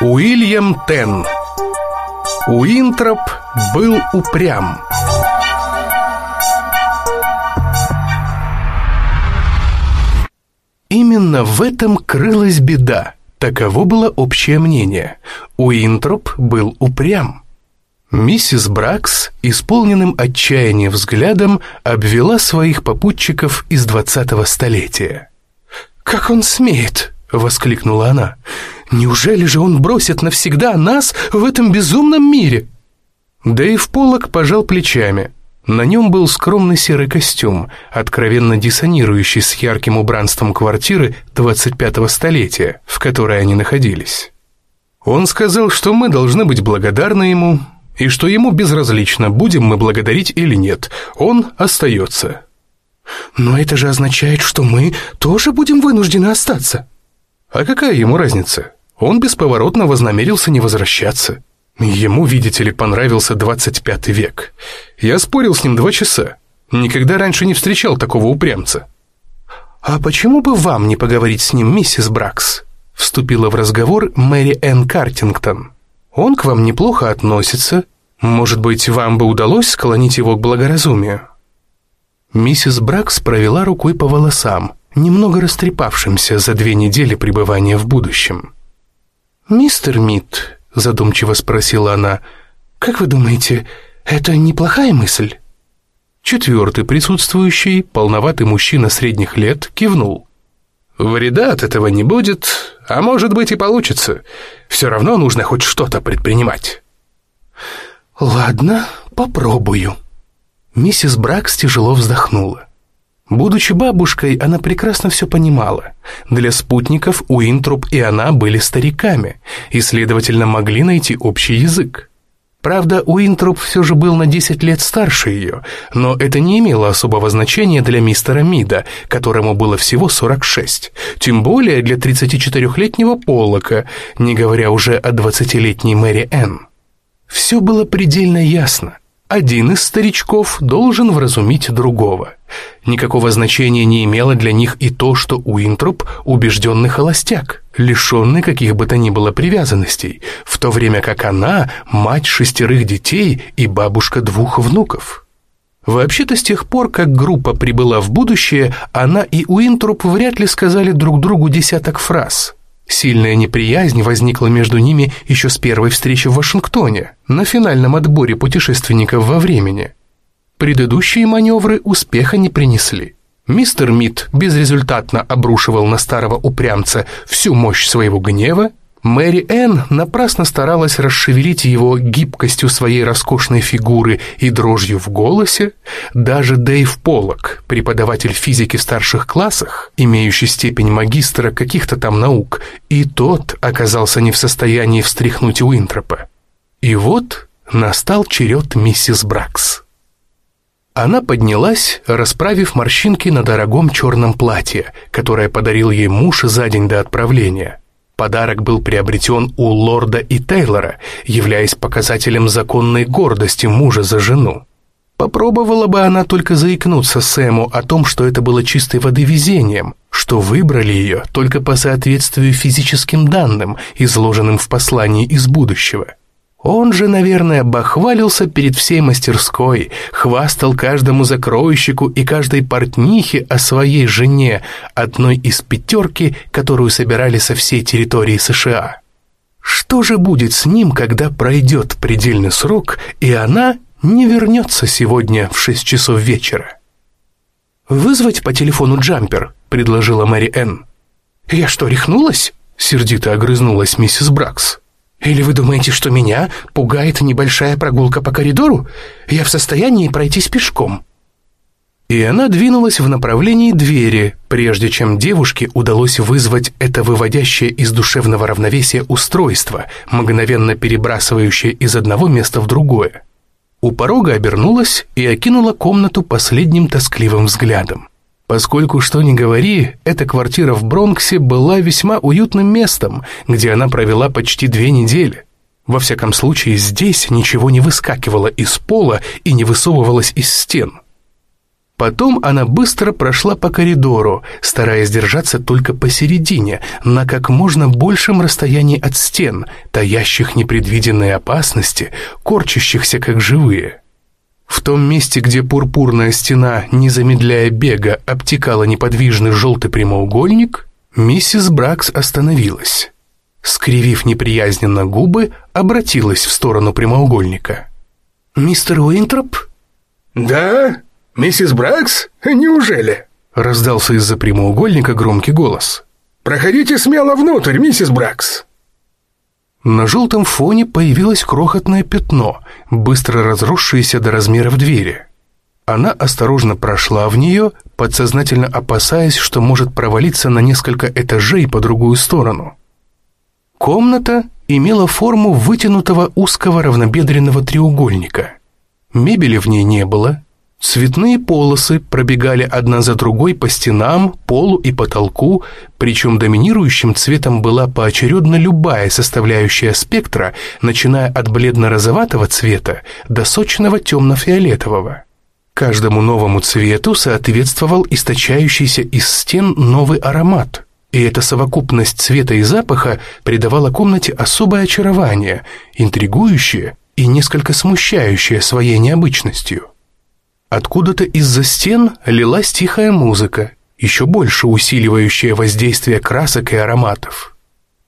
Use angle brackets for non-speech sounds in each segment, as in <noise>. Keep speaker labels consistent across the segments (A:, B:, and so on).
A: Уильям Тен Уинтроп был упрям Именно в этом крылась беда. Таково было общее мнение. Уинтроп был упрям. Миссис Бракс, исполненным отчаяния взглядом, обвела своих попутчиков из двадцатого столетия. «Как он смеет!» — воскликнула она. «Неужели же он бросит навсегда нас в этом безумном мире?» Дэйв Поллок пожал плечами. На нем был скромный серый костюм, откровенно диссонирующий с ярким убранством квартиры 25-го столетия, в которой они находились. Он сказал, что мы должны быть благодарны ему, и что ему безразлично, будем мы благодарить или нет, он остается. Но это же означает, что мы тоже будем вынуждены остаться. А какая ему разница? Он бесповоротно вознамерился не возвращаться. Ему, видите ли, понравился 25 век. Я спорил с ним два часа. Никогда раньше не встречал такого упрямца. «А почему бы вам не поговорить с ним, миссис Бракс?» Вступила в разговор Мэри Энн Картингтон. Он к вам неплохо относится. Может быть, вам бы удалось склонить его к благоразумию?» Миссис Бракс провела рукой по волосам, немного растрепавшимся за две недели пребывания в будущем. «Мистер Мит», — задумчиво спросила она, — «как вы думаете, это неплохая мысль?» Четвертый присутствующий, полноватый мужчина средних лет, кивнул. Вреда от этого не будет, а может быть и получится. Все равно нужно хоть что-то предпринимать. Ладно, попробую. Миссис Бракс тяжело вздохнула. Будучи бабушкой, она прекрасно все понимала. Для спутников Уинтруп и она были стариками и, следовательно, могли найти общий язык. Правда, Уинтруп все же был на 10 лет старше ее, но это не имело особого значения для мистера Мида, которому было всего 46, тем более для 34-летнего Поллока, не говоря уже о 20-летней Мэри Энн. Все было предельно ясно. Один из старичков должен вразумить другого. Никакого значения не имело для них и то, что Уинтроп – убежденный холостяк, лишенный каких бы то ни было привязанностей, в то время как она – мать шестерых детей и бабушка двух внуков. Вообще-то с тех пор, как группа прибыла в будущее, она и Уинтроп вряд ли сказали друг другу десяток фраз – Сильная неприязнь возникла между ними еще с первой встречи в Вашингтоне, на финальном отборе путешественников во времени. Предыдущие маневры успеха не принесли. Мистер Мид безрезультатно обрушивал на старого упрямца всю мощь своего гнева, Мэри Энн напрасно старалась расшевелить его гибкостью своей роскошной фигуры и дрожью в голосе. Даже Дэйв Поллок, преподаватель физики в старших классах, имеющий степень магистра каких-то там наук, и тот оказался не в состоянии встряхнуть Уинтропа. И вот настал черед миссис Бракс. Она поднялась, расправив морщинки на дорогом черном платье, которое подарил ей муж за день до отправления – Подарок был приобретен у лорда и Тейлора, являясь показателем законной гордости мужа за жену. Попробовала бы она только заикнуться Сэму о том, что это было чистой воды везением, что выбрали ее только по соответствию физическим данным, изложенным в послании из будущего. Он же, наверное, бахвалился перед всей мастерской, хвастал каждому закройщику и каждой портнихе о своей жене, одной из пятерки, которую собирали со всей территории США. Что же будет с ним, когда пройдет предельный срок, и она не вернется сегодня в шесть часов вечера? «Вызвать по телефону джампер», — предложила Мэри Энн. «Я что, рехнулась?» — сердито огрызнулась миссис Бракс. Или вы думаете, что меня пугает небольшая прогулка по коридору? Я в состоянии пройтись пешком». И она двинулась в направлении двери, прежде чем девушке удалось вызвать это выводящее из душевного равновесия устройство, мгновенно перебрасывающее из одного места в другое. У порога обернулась и окинула комнату последним тоскливым взглядом. Поскольку, что ни говори, эта квартира в Бронксе была весьма уютным местом, где она провела почти две недели. Во всяком случае, здесь ничего не выскакивало из пола и не высовывалось из стен. Потом она быстро прошла по коридору, стараясь держаться только посередине, на как можно большем расстоянии от стен, таящих непредвиденные опасности, корчащихся как живые. В том месте, где пурпурная стена, не замедляя бега, обтекала неподвижный желтый прямоугольник, миссис Бракс остановилась. Скривив неприязненно губы, обратилась в сторону прямоугольника. «Мистер Уинтроп?»
B: «Да?» «Миссис Бракс? Неужели?»
A: Раздался из-за прямоугольника громкий голос.
B: «Проходите смело внутрь, миссис Бракс!»
A: На желтом фоне появилось крохотное пятно, быстро разросшееся до размеров двери. Она осторожно прошла в нее, подсознательно опасаясь, что может провалиться на несколько этажей по другую сторону. Комната имела форму вытянутого узкого равнобедренного треугольника. Мебели в ней не было, Цветные полосы пробегали одна за другой по стенам, полу и потолку, причем доминирующим цветом была поочередно любая составляющая спектра, начиная от бледно-розоватого цвета до сочного темно-фиолетового. Каждому новому цвету соответствовал источающийся из стен новый аромат, и эта совокупность цвета и запаха придавала комнате особое очарование, интригующее и несколько смущающее своей необычностью. Откуда-то из-за стен лилась тихая музыка, еще больше усиливающая воздействие красок и ароматов.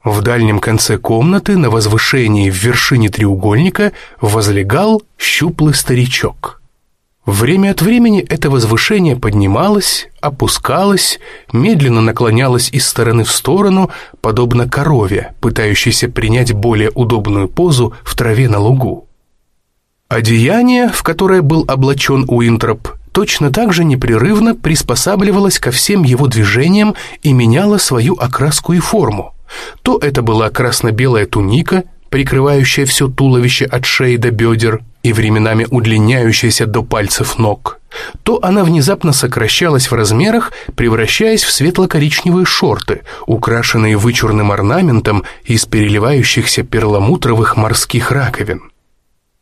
A: В дальнем конце комнаты, на возвышении в вершине треугольника, возлегал щуплый старичок. Время от времени это возвышение поднималось, опускалось, медленно наклонялось из стороны в сторону, подобно корове, пытающейся принять более удобную позу в траве на лугу. Одеяние, в которое был облачен Уинтроп, точно так же непрерывно приспосабливалось ко всем его движениям и меняло свою окраску и форму. То это была красно-белая туника, прикрывающая все туловище от шеи до бедер и временами удлиняющаяся до пальцев ног, то она внезапно сокращалась в размерах, превращаясь в светло-коричневые шорты, украшенные вычурным орнаментом из переливающихся перламутровых морских раковин.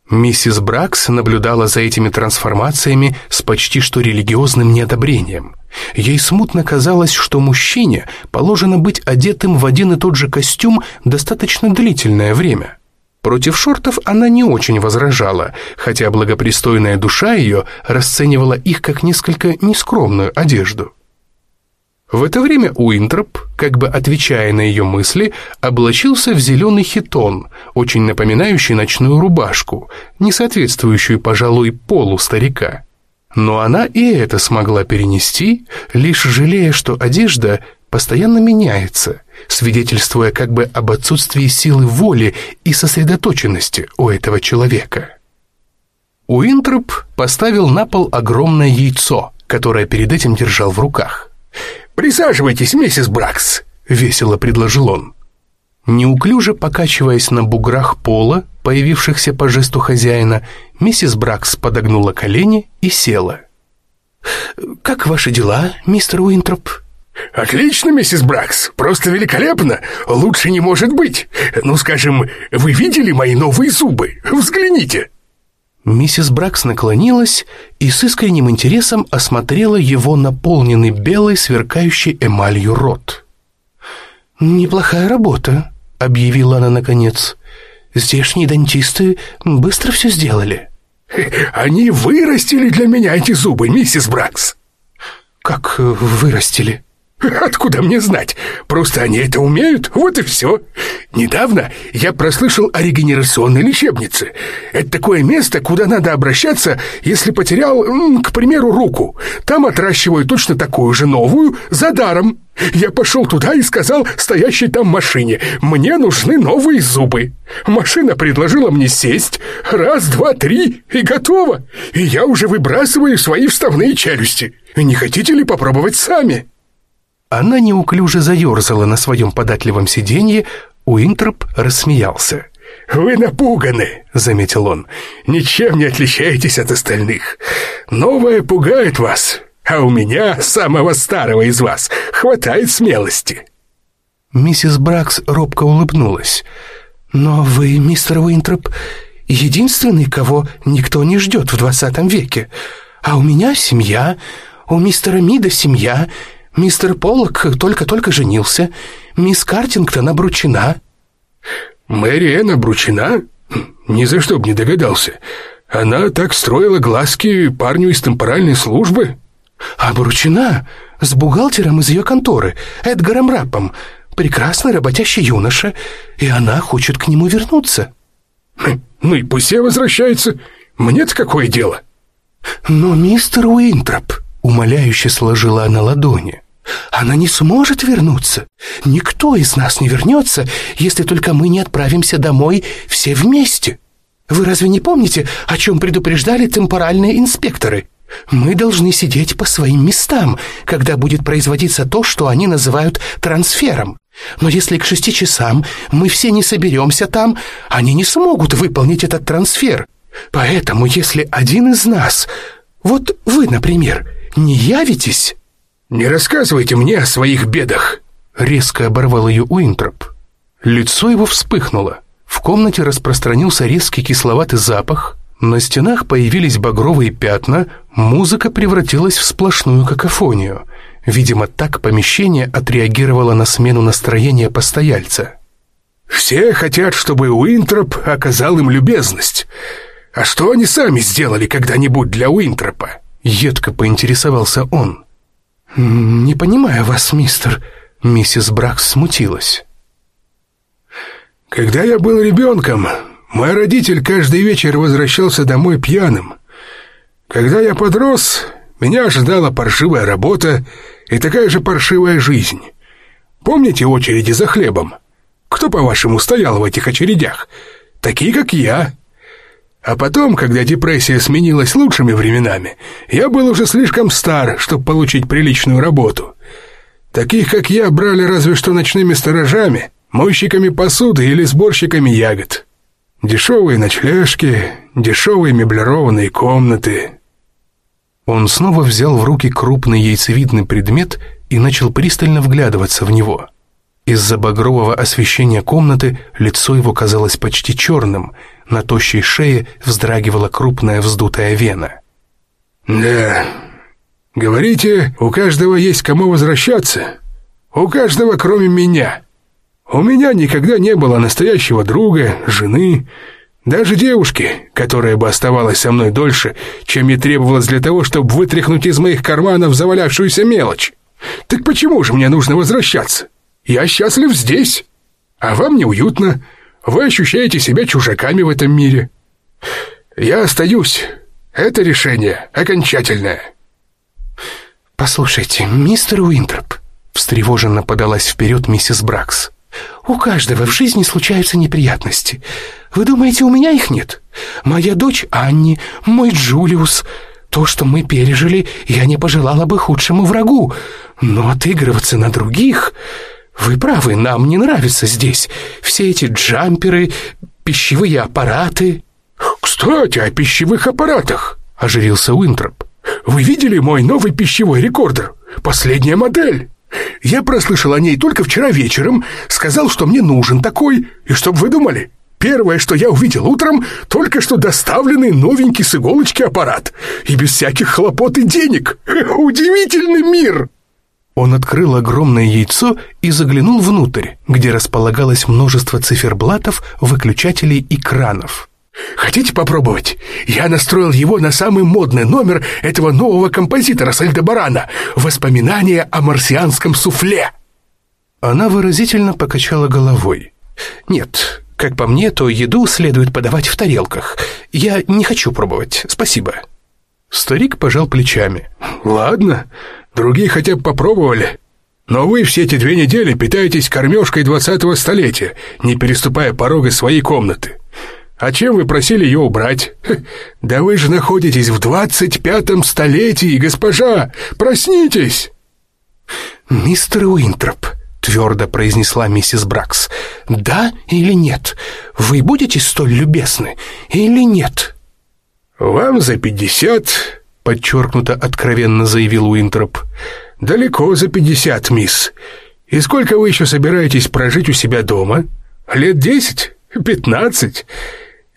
A: Миссис Бракс наблюдала за этими трансформациями с почти что религиозным неодобрением. Ей смутно казалось, что мужчине положено быть одетым в один и тот же костюм достаточно длительное время. Против шортов она не очень возражала, хотя благопристойная душа ее расценивала их как несколько нескромную одежду. В это время Уинтроп, как бы отвечая на ее мысли, облачился в зеленый хитон, очень напоминающий ночную рубашку, не соответствующую, пожалуй, полу старика. Но она и это смогла перенести, лишь жалея, что одежда постоянно меняется, свидетельствуя как бы об отсутствии силы воли и сосредоточенности у этого человека. Уинтроп поставил на пол огромное яйцо, которое перед этим держал в руках.
B: «Присаживайтесь, миссис Бракс», — весело предложил он.
A: Неуклюже покачиваясь на буграх пола, появившихся по жесту хозяина, миссис Бракс подогнула колени и села. «Как ваши дела, мистер Уинтроп?»
B: «Отлично, миссис Бракс, просто великолепно, лучше не может быть. Ну, скажем, вы видели мои новые зубы? Взгляните!»
A: Миссис Бракс наклонилась и с искренним интересом осмотрела его наполненный белой, сверкающей эмалью рот. «Неплохая работа», — объявила она наконец. «Здешние дантисты быстро все сделали».
B: «Они вырастили для меня эти зубы, миссис Бракс».
A: «Как вырастили?»
B: Откуда мне знать? Просто они это умеют, вот и все. Недавно я прослышал о регенерационной лечебнице. Это такое место, куда надо обращаться, если потерял, к примеру, руку. Там отращивают точно такую же новую за даром. Я пошел туда и сказал стоящей там машине, мне нужны новые зубы. Машина предложила мне сесть, раз, два, три, и готово. И я уже выбрасываю свои вставные челюсти. Не хотите ли попробовать сами?»
A: Она неуклюже заерзала на своем податливом сиденье, Уинтроп рассмеялся.
B: «Вы напуганы», — заметил он. «Ничем не отличаетесь от остальных. Новое пугает вас, а у меня, самого старого из вас, хватает смелости».
A: Миссис Бракс робко улыбнулась. «Но вы, мистер Уинтроп, единственный, кого никто не ждет в двадцатом веке. А у меня семья, у мистера Мида семья, мистер Поллок только-только женился, мисс Картингтон обручена».
B: «Мэри Энн обручена? Ни за что б не догадался. Она так строила глазки парню из темпоральной службы».
A: «Обручена с бухгалтером из ее конторы, Эдгаром Раппом. Прекрасный работящий юноша, и она хочет к нему вернуться».
B: «Ну и пусть я возвращается. Мне-то какое дело?»
A: «Но мистер Уинтроп», — умоляюще сложила она ладони, «она не сможет вернуться. Никто из нас не вернется, если только мы не отправимся домой все вместе. Вы разве не помните, о чем предупреждали темпоральные инспекторы?» Мы должны сидеть по своим местам, когда будет производиться то, что они называют трансфером. Но если к шести часам мы все не соберемся там, они не смогут выполнить этот трансфер. Поэтому, если один из нас, вот вы, например, не явитесь...»
B: «Не рассказывайте мне о своих бедах!»
A: Резко оборвал ее Уинтроп. Лицо его вспыхнуло. В комнате распространился резкий кисловатый запах, на стенах появились багровые пятна, музыка превратилась в сплошную какофонию. Видимо, так помещение отреагировало на смену настроения постояльца.
B: «Все хотят, чтобы Уинтроп оказал им любезность. А что они сами сделали когда-нибудь для Уинтропа?»
A: Едко поинтересовался он. «Не понимаю вас, мистер...» Миссис Бракс смутилась.
B: «Когда я был ребенком, мой родитель каждый вечер возвращался домой пьяным. Когда я подрос, меня ожидала паршивая работа и такая же паршивая жизнь. Помните очереди за хлебом? Кто, по-вашему, стоял в этих очередях? Такие, как я. А потом, когда депрессия сменилась лучшими временами, я был уже слишком стар, чтобы получить приличную работу. Таких, как я, брали разве что ночными сторожами, мойщиками посуды или сборщиками ягод. Дешевые ночлежки, дешевые меблированные комнаты.
A: Он снова взял в руки крупный яйцевидный предмет и начал пристально вглядываться в него. Из-за багрового освещения комнаты лицо его казалось почти черным, на тощей шее вздрагивала крупная вздутая вена.
B: «Да, говорите, у каждого есть кому возвращаться. У каждого, кроме меня. У меня никогда не было настоящего друга, жены, даже девушки, которая бы оставалась со мной дольше, чем мне требовалось для того, чтобы вытряхнуть из моих карманов завалявшуюся мелочь. Так почему же мне нужно возвращаться? Я счастлив здесь, а вам неуютно. Вы ощущаете себя чужаками в этом мире. Я остаюсь. Это решение окончательное.
A: «Послушайте, мистер Уинтроп», — встревоженно подалась вперед миссис Бракс, у каждого в жизни случаются неприятности. Вы думаете, у меня их нет? Моя дочь Анни, мой Джулиус. То, что мы пережили, я не пожелала бы худшему врагу. Но отыгрываться на других... Вы правы, нам не нравится здесь. Все эти джамперы, пищевые аппараты...
B: «Кстати, о пищевых аппаратах», —
A: оживился Уинтроп.
B: «Вы видели мой новый пищевой рекордер? Последняя модель». Я прослышал о ней только вчера вечером, сказал, что мне нужен такой, и чтоб вы думали, первое, что я увидел утром, только что доставленный новенький с иголочки аппарат, и без всяких хлопот и денег. Удивительный мир!»
A: Он открыл огромное яйцо и заглянул внутрь, где располагалось множество циферблатов, выключателей и кранов.
B: Хотите попробовать? Я настроил его на самый модный номер этого нового композитора с Альдебарана «Воспоминания о марсианском суфле».
A: Она выразительно покачала головой. «Нет, как по мне, то еду следует подавать в тарелках. Я не хочу пробовать, спасибо». Старик пожал плечами.
B: «Ладно, другие хотя бы попробовали. Но вы все эти две недели питаетесь кормежкой двадцатого столетия, не переступая порога своей комнаты. А чем вы просили ее убрать? Да вы же находитесь в двадцать пятом столетии, госпожа! Проснитесь!»
A: «Мистер Уинтроп», — твердо произнесла миссис Бракс, «да или нет? Вы будете столь любезны или нет?»
B: «Вам за пятьдесят», — подчеркнуто откровенно заявил Уинтроп. «Далеко за пятьдесят, мисс. И сколько вы еще собираетесь прожить у себя дома? Лет десять? Пятнадцать?»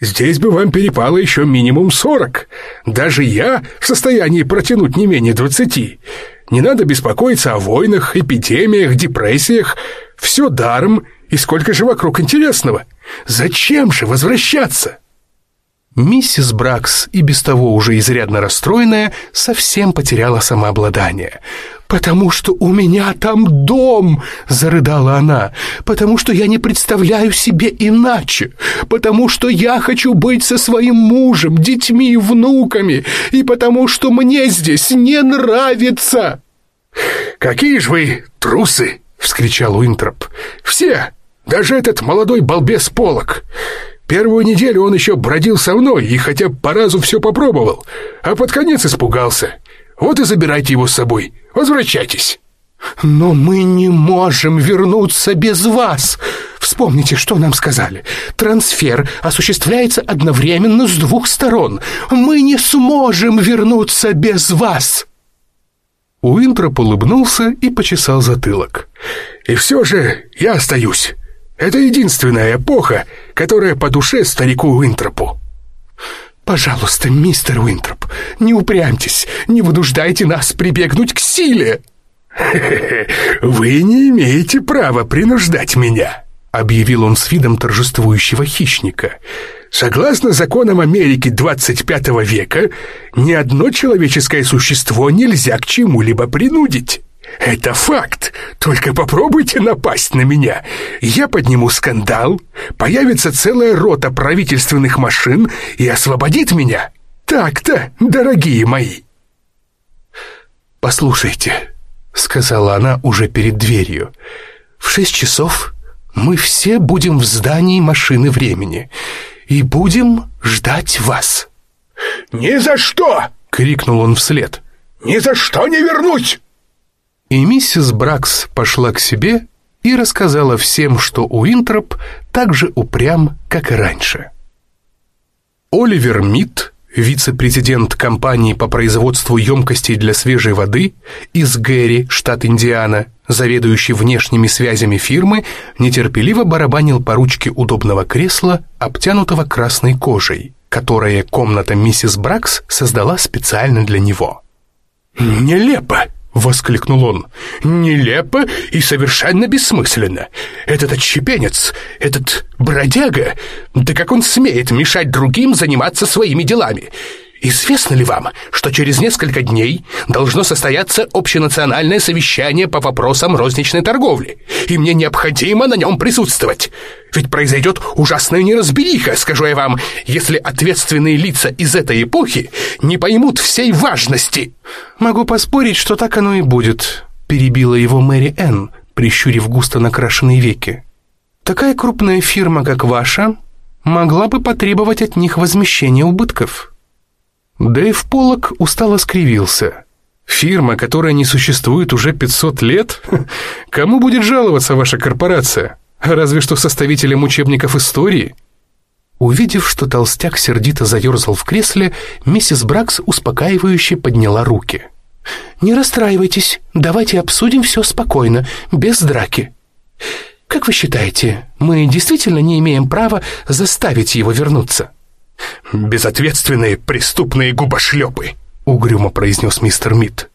B: Здесь бы вам перепало еще минимум сорок. Даже я в состоянии протянуть не менее двадцати. Не надо беспокоиться о войнах, эпидемиях, депрессиях. Все даром, и сколько же вокруг интересного. Зачем же возвращаться?»
A: Миссис Бракс, и без того уже изрядно расстроенная, совсем потеряла самообладание. «Потому что у меня там дом!» — зарыдала она. «Потому что я не представляю себе иначе! Потому что я хочу быть со своим мужем, детьми и внуками! И потому что мне здесь не нравится!»
B: «Какие же вы трусы!» — вскричал Уинтроп. «Все! Даже этот молодой балбес Полок! Первую неделю он еще бродил со мной и хотя по разу все попробовал, а под конец испугался. Вот и забирайте его с собой. Возвращайтесь».
A: «Но мы не можем вернуться без вас!» Вспомните, что нам сказали. Трансфер осуществляется одновременно с двух сторон. Мы не сможем вернуться без вас!»
B: Уинтроп улыбнулся и почесал затылок. «И все же я остаюсь. Это единственная эпоха, которая по душе старику Уинтропу.
A: Пожалуйста, мистер Уинтроп, не упрямьтесь, не вынуждайте нас прибегнуть к силе. <laughs>
B: Вы не имеете права принуждать меня, объявил он с видом торжествующего хищника. Согласно законам Америки 25 века, ни одно человеческое существо нельзя к чему-либо принудить. «Это факт. Только попробуйте напасть на меня. Я подниму скандал, появится целая рота правительственных машин и освободит меня. Так-то, дорогие мои».
A: «Послушайте», — сказала она уже перед дверью, — «в шесть часов мы все будем в здании машины времени и будем ждать вас».
B: «Ни за что!» — крикнул он вслед. «Ни за что не вернусь!»
A: И миссис Бракс пошла к себе и рассказала всем, что Уинтроп так же упрям, как и раньше. Оливер Митт, вице-президент компании по производству емкостей для свежей воды из Гэри, штат Индиана, заведующий внешними связями фирмы, нетерпеливо барабанил по ручке удобного кресла, обтянутого красной кожей, которое комната миссис Бракс создала специально для него.
B: «Нелепо!» — воскликнул он. «Нелепо и совершенно бессмысленно. Этот отщепенец, этот бродяга, да как он смеет мешать другим заниматься своими делами? Известно ли вам, что через несколько дней должно состояться общенациональное совещание по вопросам розничной торговли, и мне необходимо на нем присутствовать? Ведь произойдет ужасная неразбериха, скажу я вам, если ответственные лица из этой эпохи не поймут всей важности».
A: «Могу поспорить, что так оно и будет», — перебила его Мэри Энн, прищурив густо накрашенные веки. «Такая крупная фирма, как ваша, могла бы потребовать от них возмещения убытков». Дэйв Поллок устало скривился. «Фирма, которая не существует уже 500 лет? <laughs> Кому будет жаловаться ваша корпорация? Разве что составителям учебников истории?» Увидев, что толстяк сердито заерзал в кресле, миссис Бракс успокаивающе подняла руки. «Не расстраивайтесь, давайте обсудим все спокойно, без драки. Как вы считаете, мы действительно не имеем права заставить его вернуться?»
B: «Безответственные преступные губошлепы», — угрюмо произнес мистер Мид.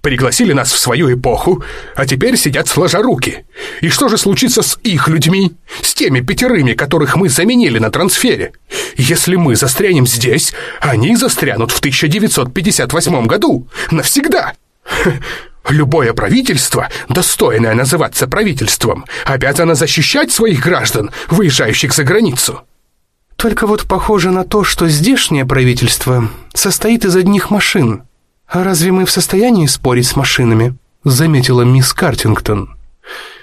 B: «Пригласили нас в свою эпоху, а теперь сидят сложа руки. И что же случится с их людьми? С теми пятерыми, которых мы заменили на трансфере? Если мы застрянем здесь, они застрянут в 1958 году. Навсегда!» <laughs> Любое правительство, достойное называться правительством, обязано защищать своих граждан, выезжающих за границу.
A: Только вот похоже на то, что здешнее правительство состоит из одних машин. А разве мы в состоянии спорить с машинами? Заметила мисс Картингтон.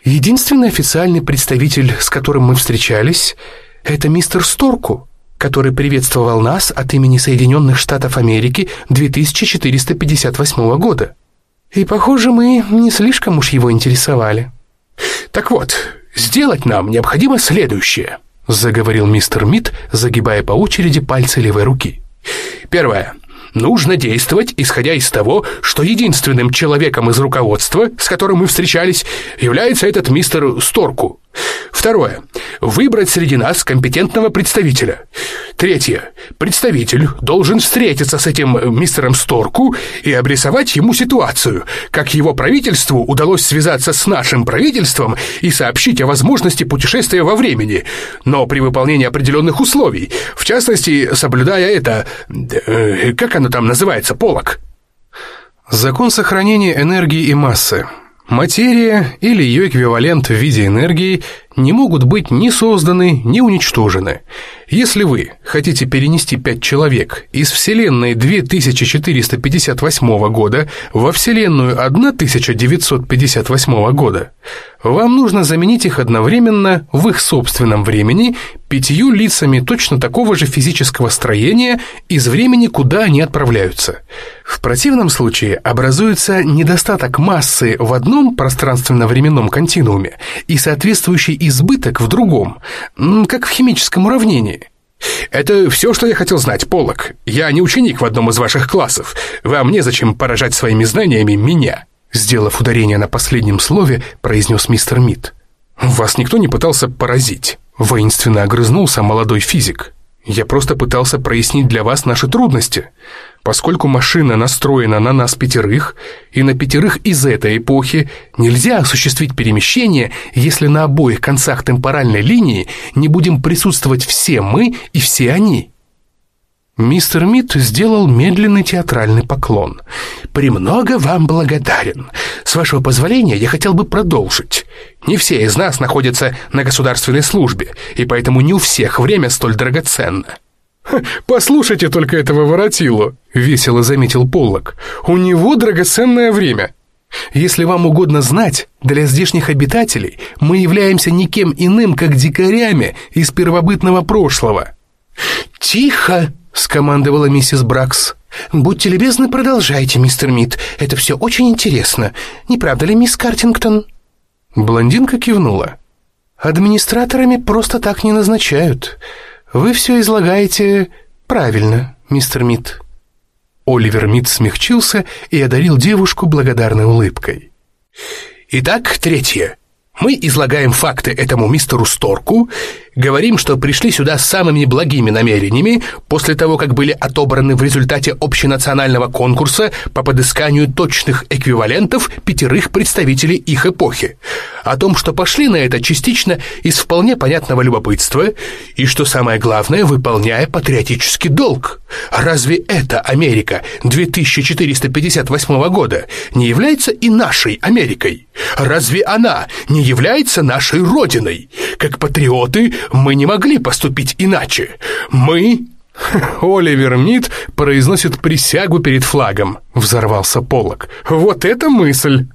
A: Единственный официальный представитель, с которым мы встречались, это мистер Сторку, который приветствовал нас от имени Соединенных Штатов Америки 2458 года. И, похоже, мы не слишком уж его интересовали.
B: Так вот, сделать нам необходимо следующее –— заговорил мистер Мид, загибая по очереди пальцы левой руки. «Первое. Нужно действовать, исходя из того, что единственным человеком из руководства, с которым мы встречались, является этот мистер Сторку. Второе. Выбрать среди нас компетентного представителя. Третье. Представитель должен встретиться с этим э, мистером Сторку и обрисовать ему ситуацию, как его правительству удалось связаться с нашим правительством и сообщить о возможности путешествия во времени, но при выполнении определенных условий, в частности, соблюдая это... Э, как оно там называется, полок?
A: Закон сохранения энергии и массы. Материя или ее эквивалент в виде энергии не могут быть ни созданы, ни уничтожены. Если вы хотите перенести пять человек из Вселенной 2458 года во Вселенную 1958 года, вам нужно заменить их одновременно в их собственном времени пятью лицами точно такого же физического строения из времени, куда они отправляются. В противном случае образуется недостаток массы в одном пространственно-временном континууме и соответствующий избыток в другом, как в химическом уравнении.
B: «Это все, что я хотел знать, Полок. Я не ученик в одном из ваших классов. Вам незачем поражать своими знаниями меня»,
A: сделав ударение на последнем слове, произнес мистер Мид. «Вас никто не пытался поразить», воинственно огрызнулся молодой физик. «Я просто пытался прояснить для вас наши трудности. Поскольку машина настроена на нас пятерых, и на пятерых из этой эпохи нельзя осуществить перемещение, если на обоих концах темпоральной линии не будем присутствовать все мы и все они. Мистер Мит сделал медленный театральный поклон. «Премного вам благодарен. С вашего позволения я хотел бы продолжить. Не все из нас находятся на государственной службе, и поэтому не у всех время столь драгоценно». <laughs>
B: «Послушайте только этого воротилу», — весело заметил Поллок. «У него драгоценное время».
A: Если вам угодно знать, для здешних обитателей мы являемся никем иным, как дикарями из первобытного прошлого». «Тихо!» — скомандовала миссис Бракс. «Будьте любезны, продолжайте, мистер Мид. Это все очень интересно. Не правда ли, мисс Картингтон?» Блондинка кивнула. «Администраторами просто так не назначают. Вы все излагаете правильно, мистер Мид». Оливер Мид смягчился и одарил девушку благодарной улыбкой.
B: «Итак, третье. Мы излагаем факты этому мистеру Сторку, говорим, что пришли сюда с самыми благими намерениями после того, как были отобраны в результате общенационального конкурса по подысканию точных эквивалентов пятерых представителей их эпохи. О том, что пошли на это частично из вполне понятного любопытства и, что самое главное, выполняя патриотический долг. Разве это Америка 2458 года не является и нашей Америкой? Разве она не является нашей Родиной? Как патриоты мы не могли поступить иначе. Мы...» <laughs>
A: «Оливер Мид произносит присягу перед флагом», — взорвался Поллок. «Вот это мысль!»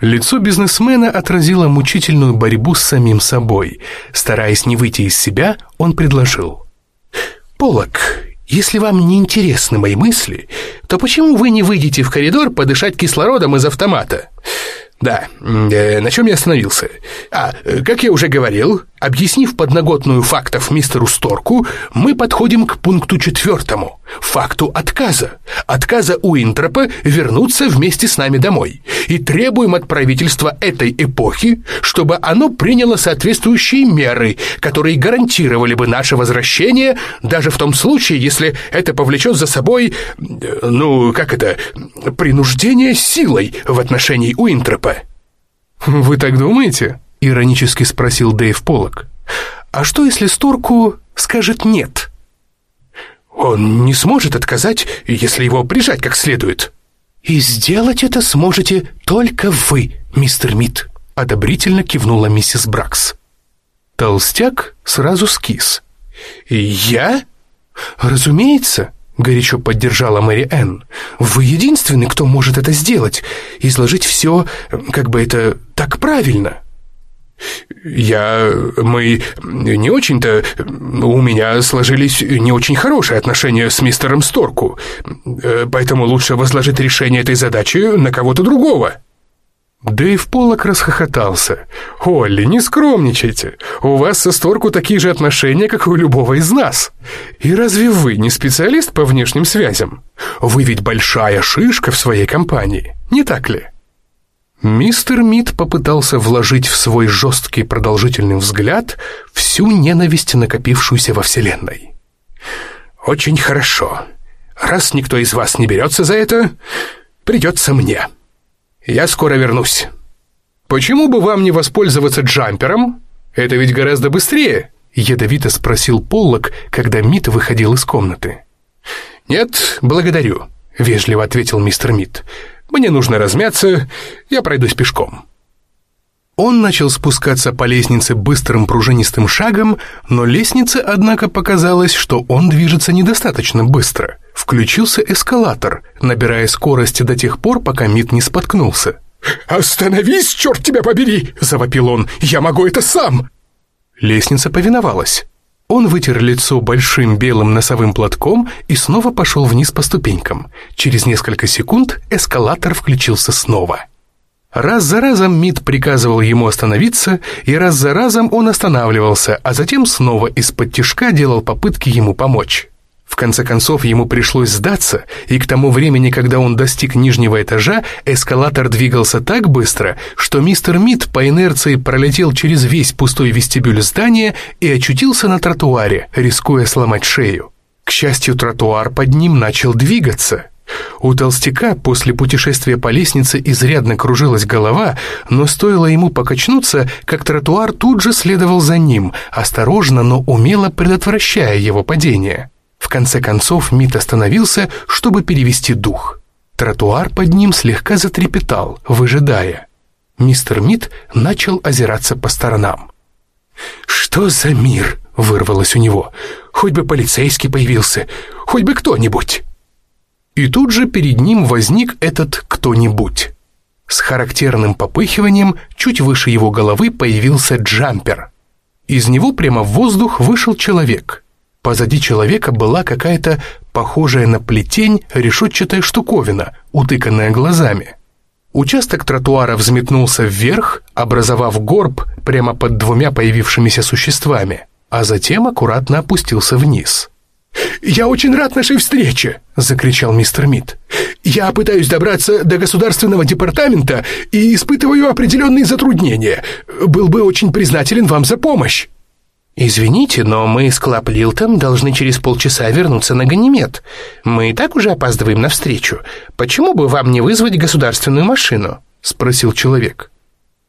A: Лицо бизнесмена отразило мучительную борьбу с самим собой. Стараясь не выйти из себя, он предложил.
B: «Поллок, если вам не интересны мои мысли, то почему вы не выйдете в коридор подышать кислородом из автомата?» Да, э, на чем я остановился? А, как я уже говорил, объяснив подноготную фактов мистеру Сторку, мы подходим к пункту четвертому, факту отказа. Отказа у Интропа вернуться вместе с нами домой. И требуем от правительства этой эпохи, чтобы оно приняло соответствующие меры, которые гарантировали бы наше возвращение, даже в том случае, если это повлечет за собой, э, ну, как это, принуждение силой в отношении Уинтропа. <laughs>
A: «Вы так думаете?» — иронически спросил Дэйв Поллок. «А что, если Сторку скажет «нет»?»
B: «Он не сможет отказать, если его прижать как следует».
A: «И сделать это сможете только вы, мистер Мит», — одобрительно кивнула миссис Бракс. Толстяк сразу скис.
B: «Я?»
A: «Разумеется», — горячо поддержала Мэри Энн. «Вы единственный, кто может это сделать. Изложить все, как бы это, так правильно».
B: «Я... мы... не очень-то... у меня сложились не очень хорошие отношения с мистером Сторку, поэтому лучше возложить решение этой задачи на кого-то другого».
A: Дэйв Поллок расхохотался. «Олли, не скромничайте. У вас со Сторку такие же отношения, как и у любого из нас. И разве вы не специалист по внешним связям? Вы ведь большая шишка в своей компании, не так ли?» Мистер Мид попытался вложить в свой жесткий продолжительный взгляд всю ненависть, накопившуюся во Вселенной.
B: «Очень хорошо. Раз никто из вас не берется за это, придется мне. Я скоро вернусь».
A: «Почему бы вам не воспользоваться джампером? Это ведь гораздо быстрее», — ядовито спросил Поллок, когда Мид выходил из комнаты.
B: «Нет, благодарю», — вежливо ответил мистер Мид. «Мне нужно размяться, я пройдусь пешком».
A: Он начал спускаться по лестнице быстрым пружинистым шагом, но лестнице, однако, показалось, что он движется недостаточно быстро. Включился эскалатор, набирая скорость до тех пор, пока Мид не споткнулся.
B: «Остановись, черт тебя побери!» — завопил он. «Я могу это сам!»
A: Лестница повиновалась. Он вытер лицо большим белым носовым платком и снова пошел вниз по ступенькам. Через несколько секунд эскалатор включился снова. Раз за разом Мид приказывал ему остановиться, и раз за разом он останавливался, а затем снова из-под тишка делал попытки ему помочь. В конце концов, ему пришлось сдаться, и к тому времени, когда он достиг нижнего этажа, эскалатор двигался так быстро, что мистер Мид по инерции пролетел через весь пустой вестибюль здания и очутился на тротуаре, рискуя сломать шею. К счастью, тротуар под ним начал двигаться. У толстяка после путешествия по лестнице изрядно кружилась голова, но стоило ему покачнуться, как тротуар тут же следовал за ним, осторожно, но умело предотвращая его падение. Конце концов Мит остановился, чтобы перевести дух. Тротуар под ним слегка затрепетал, выжидая. Мистер Мит начал озираться по сторонам.
B: «Что за мир?» — вырвалось у него. «Хоть бы полицейский появился, хоть бы кто-нибудь».
A: И тут же перед ним возник этот кто-нибудь. С характерным попыхиванием чуть выше его головы появился джампер. Из него прямо в воздух вышел человек. Позади человека была какая-то похожая на плетень решетчатая штуковина, утыканная глазами. Участок тротуара взметнулся вверх, образовав горб прямо под двумя появившимися существами, а затем аккуратно опустился вниз.
B: «Я очень рад нашей встрече!» — закричал мистер Мид. «Я пытаюсь добраться до государственного департамента и испытываю определенные затруднения. Был бы очень признателен вам за помощь».
C: «Извините, но мы с Лилтом должны через полчаса вернуться на Ганимед. Мы и так уже опаздываем на встречу. Почему бы вам не вызвать государственную машину?» — спросил человек.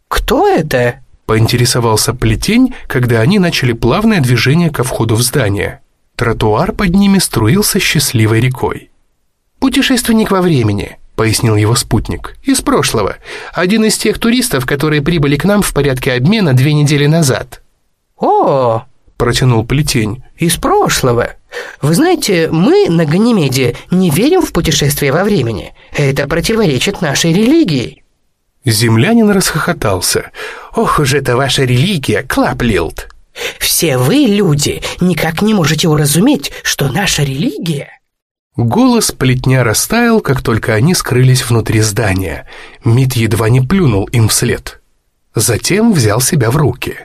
D: «Кто это?»
A: — поинтересовался Плетень, когда они начали плавное движение ко входу в здание. Тротуар под ними струился счастливой рекой.
C: «Путешественник во времени», — пояснил его спутник. «Из прошлого. Один из тех туристов, которые прибыли к нам в порядке обмена две недели назад».
D: «О!»
A: — протянул плетень.
D: «Из прошлого. Вы знаете, мы на Ганимеде не верим в путешествие во времени. Это противоречит нашей религии».
A: Землянин расхохотался.
C: «Ох уж это ваша религия, Клаплилд!»
D: «Все вы, люди, никак не можете уразуметь, что наша религия...»
A: Голос плетня растаял, как только они скрылись внутри здания. Мит едва не плюнул им вслед. Затем взял себя в руки.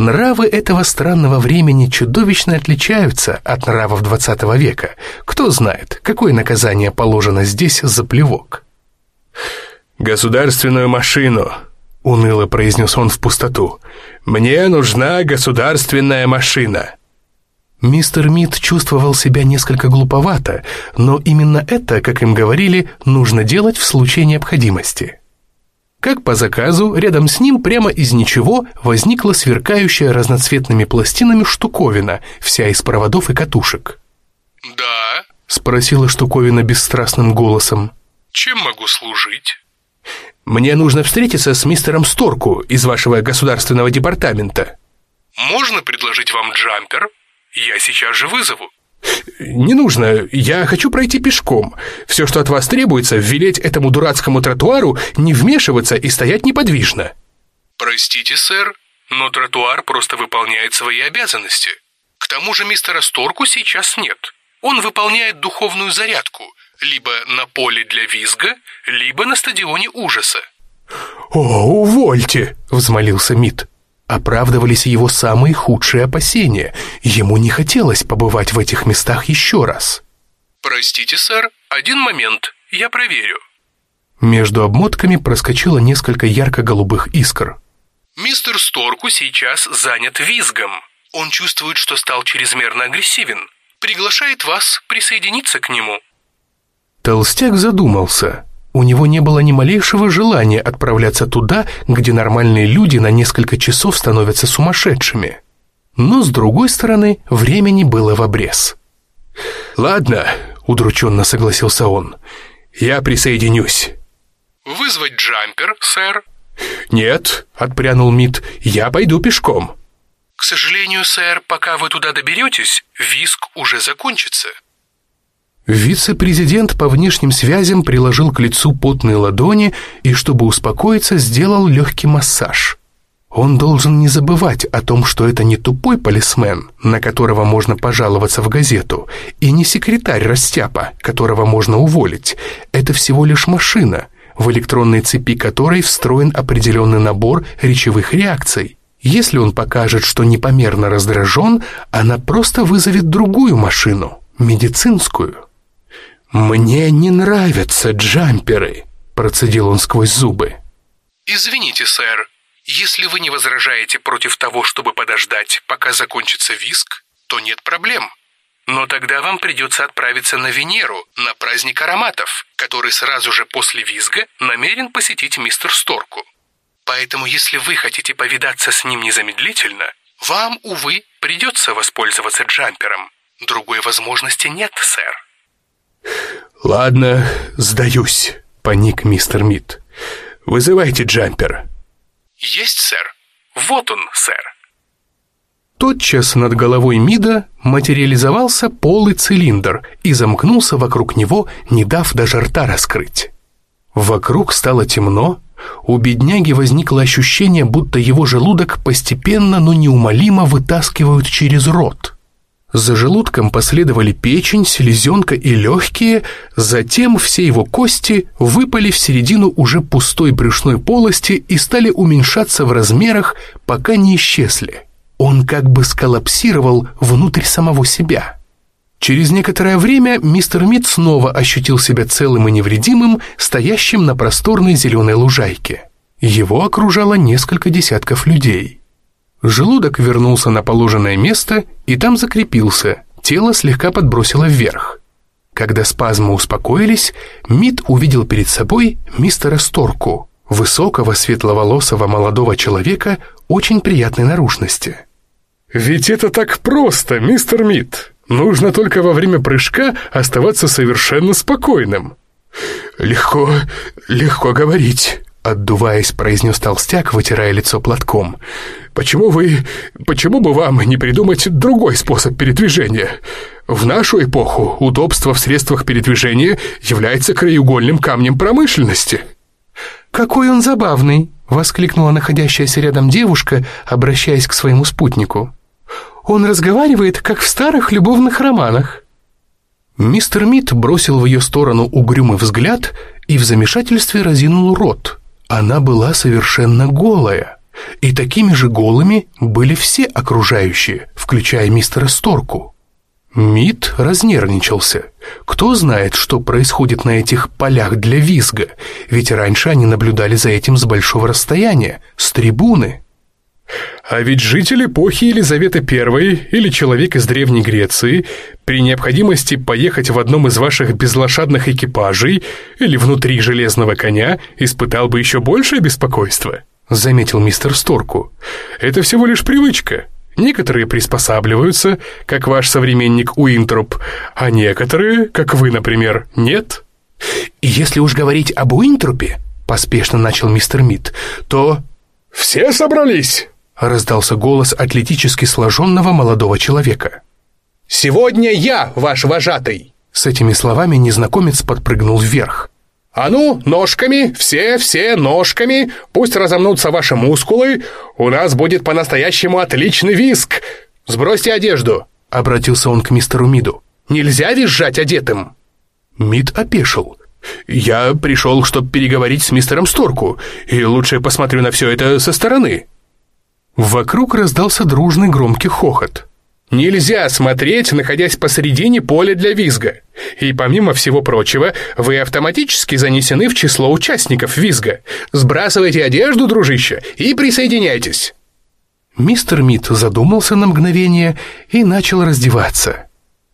A: Нравы этого странного времени чудовищно отличаются от нравов двадцатого века. Кто знает, какое наказание положено здесь за плевок.
B: «Государственную машину», — уныло произнес он в пустоту. «Мне нужна государственная машина».
A: Мистер Мид чувствовал себя несколько глуповато, но именно это, как им говорили, нужно делать в случае необходимости. Как по заказу, рядом с ним прямо из ничего возникла сверкающая разноцветными пластинами штуковина, вся из проводов и катушек.
B: «Да?»
A: — спросила штуковина бесстрастным голосом.
B: «Чем могу служить?»
C: «Мне нужно встретиться с мистером Сторку из вашего государственного департамента».
B: «Можно предложить вам джампер? Я сейчас же вызову».
C: «Не нужно, я хочу пройти пешком. Все, что от вас требуется, велеть этому дурацкому тротуару не вмешиваться и стоять неподвижно».
B: «Простите, сэр, но тротуар просто выполняет свои обязанности. К тому же мистера Сторку сейчас нет. Он выполняет духовную зарядку, либо на поле для визга, либо на стадионе ужаса».
A: «О, увольте!» — взмолился Мит. Оправдывались его самые худшие опасения. Ему не хотелось побывать в этих местах еще раз.
B: «Простите, сэр, один момент, я проверю».
A: Между обмотками проскочило несколько ярко-голубых искр.
C: «Мистер Сторку сейчас занят визгом. Он чувствует, что стал чрезмерно агрессивен. Приглашает вас присоединиться к нему».
A: Толстяк задумался. У него не было ни малейшего желания отправляться туда, где нормальные люди на несколько часов становятся сумасшедшими. Но, с другой стороны, времени было в обрез.
B: «Ладно», — удрученно согласился он, — «я присоединюсь».
C: «Вызвать джампер, сэр?»
B: «Нет», — отпрянул Мит, — «я пойду пешком».
C: «К сожалению, сэр, пока вы туда доберетесь, виск уже закончится».
A: Вице-президент по внешним связям приложил к лицу потные ладони и, чтобы успокоиться, сделал легкий массаж. Он должен не забывать о том, что это не тупой полисмен, на которого можно пожаловаться в газету, и не секретарь Растяпа, которого можно уволить. Это всего лишь машина, в электронной цепи которой встроен определенный набор речевых реакций. Если он покажет, что непомерно раздражен, она просто вызовет другую машину, медицинскую. «Мне не нравятся джамперы», — процедил он сквозь зубы.
C: «Извините, сэр, если вы не возражаете против того, чтобы подождать, пока закончится виск, то нет проблем. Но тогда вам придется отправиться на Венеру, на праздник ароматов, который сразу же после визга намерен посетить мистер Сторку. Поэтому если вы хотите повидаться с ним незамедлительно, вам, увы, придется воспользоваться джампером. Другой возможности нет, сэр».
B: «Ладно, сдаюсь», — паник мистер Мид. «Вызывайте джампер».
C: «Есть, сэр. Вот он, сэр».
A: Тотчас над головой Мида материализовался полый цилиндр и замкнулся вокруг него, не дав даже рта раскрыть. Вокруг стало темно, у бедняги возникло ощущение, будто его желудок постепенно, но неумолимо вытаскивают через рот. За желудком последовали печень, селезенка и легкие, затем все его кости выпали в середину уже пустой брюшной полости и стали уменьшаться в размерах, пока не исчезли. Он как бы сколлапсировал внутрь самого себя. Через некоторое время мистер Мид снова ощутил себя целым и невредимым, стоящим на просторной зеленой лужайке. Его окружало несколько десятков людей. Желудок вернулся на положенное место и там закрепился, тело слегка подбросило вверх. Когда спазмы успокоились, Мид увидел перед собой мистера Сторку, высокого светловолосого молодого человека очень приятной наружности.
B: «Ведь это так просто, мистер Мид. Нужно только во время прыжка оставаться совершенно спокойным». «Легко, легко говорить», Отдуваясь, произнес толстяк, вытирая лицо платком. «Почему вы... Почему бы вам не придумать другой способ передвижения? В нашу эпоху удобство в средствах передвижения является краеугольным камнем промышленности».
A: «Какой он забавный!» — воскликнула находящаяся рядом девушка, обращаясь к своему спутнику. «Он разговаривает, как в старых любовных романах». Мистер Мит бросил в ее сторону угрюмый взгляд и в замешательстве разинул рот — она была совершенно голая. И такими же голыми были все окружающие, включая мистера Сторку. Мит разнервничался. Кто знает, что происходит на этих полях для визга, ведь раньше они наблюдали за этим с большого расстояния, с трибуны.
B: А ведь житель эпохи Елизаветы I или человек из Древней Греции при необходимости поехать в одном из ваших безлошадных экипажей или внутри железного коня испытал бы еще большее беспокойство, заметил мистер Сторку. Это всего лишь привычка. Некоторые приспосабливаются, как ваш современник Уинтроп, а некоторые, как вы, например, нет.
A: И если уж говорить об Уинтропе, поспешно начал мистер Мид, то...
B: «Все собрались?»
A: Раздался голос атлетически сложенного молодого человека.
C: «Сегодня я ваш вожатый!»
A: С этими словами незнакомец подпрыгнул вверх.
C: «А ну, ножками, все-все ножками, пусть разомнутся ваши мускулы, у нас будет по-настоящему отличный виск! Сбросьте одежду!» — обратился он к мистеру Миду. «Нельзя визжать одетым!»
A: Мид опешил.
B: «Я пришел, чтобы переговорить с мистером Сторку, и лучше посмотрю на все это со стороны».
A: Вокруг раздался дружный громкий хохот.
B: Нельзя смотреть, находясь посредине поля для визга. И помимо всего прочего, вы автоматически занесены в число участников визга. Сбрасывайте одежду, дружище, и присоединяйтесь.
A: Мистер Мит задумался на мгновение и начал раздеваться.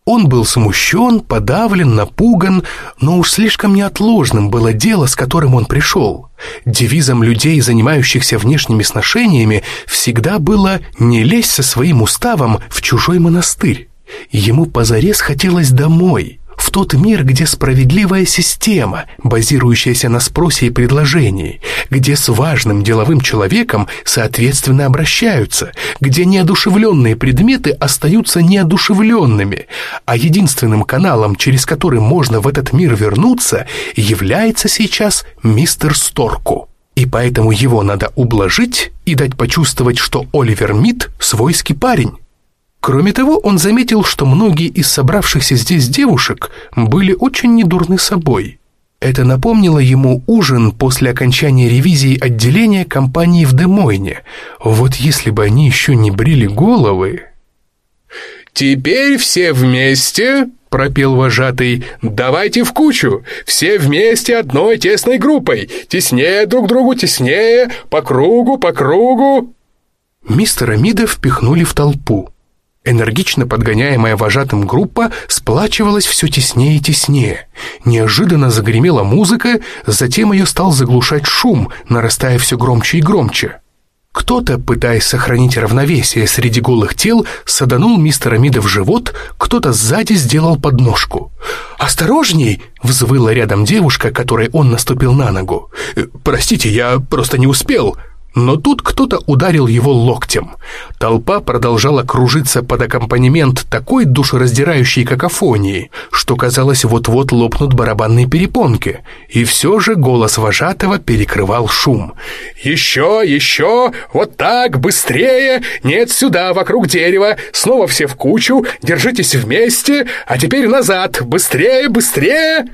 A: Он был смущен, подавлен, напуган, но уж слишком неотложным было дело, с которым он пришел. Девизом людей, занимающихся внешними сношениями, всегда было «не лезь со своим уставом в чужой монастырь». Ему позарез хотелось домой, в тот мир, где справедливая система, базирующаяся на спросе и предложении, где с важным деловым человеком соответственно обращаются, где неодушевленные предметы остаются неодушевленными, а единственным каналом, через который можно в этот мир вернуться, является сейчас мистер Сторку. И поэтому его надо ублажить и дать почувствовать, что Оливер Мид свойский парень. Кроме того, он заметил, что многие из собравшихся здесь девушек были очень недурны собой. Это напомнило ему ужин после окончания ревизии отделения компании в Демойне. Вот если бы они еще не брили головы...
B: «Теперь все вместе», — пропел вожатый, — «давайте в кучу, все вместе одной тесной группой, теснее друг другу, теснее, по кругу, по кругу».
A: Мистера Мида впихнули в толпу. Энергично подгоняемая вожатым группа сплачивалась все теснее и теснее. Неожиданно загремела музыка, затем ее стал заглушать шум, нарастая все громче и громче. Кто-то, пытаясь сохранить равновесие среди голых тел, саданул мистера Мида в живот, кто-то сзади сделал подножку. «Осторожней!» — взвыла рядом девушка, которой он наступил на ногу. «Э, «Простите, я просто не успел!» Но тут кто-то ударил его локтем. Толпа продолжала кружиться под аккомпанемент такой душераздирающей какофонии, что казалось вот-вот лопнут барабанные перепонки. И все же голос вожатого перекрывал шум.
B: «Еще, еще! Вот так, быстрее! Нет, сюда, вокруг дерева! Снова все в кучу! Держитесь вместе! А теперь назад! Быстрее, быстрее!»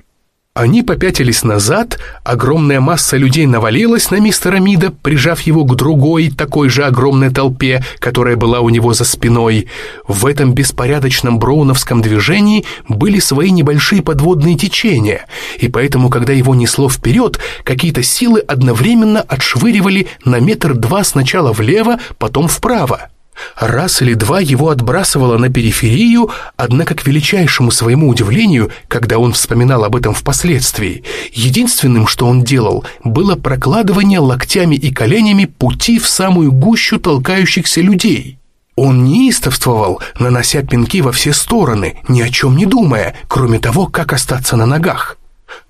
A: Они попятились назад, огромная масса людей навалилась на мистера Мида, прижав его к другой, такой же огромной толпе, которая была у него за спиной. В этом беспорядочном броуновском движении были свои небольшие подводные течения, и поэтому, когда его несло вперед, какие-то силы одновременно отшвыривали на метр два сначала влево, потом вправо. Раз или два его отбрасывало на периферию, однако к величайшему своему удивлению, когда он вспоминал об этом впоследствии, единственным, что он делал, было прокладывание локтями и коленями пути в самую гущу толкающихся людей. Он неистовствовал, нанося пинки во все стороны, ни о чем не думая, кроме того, как остаться на ногах.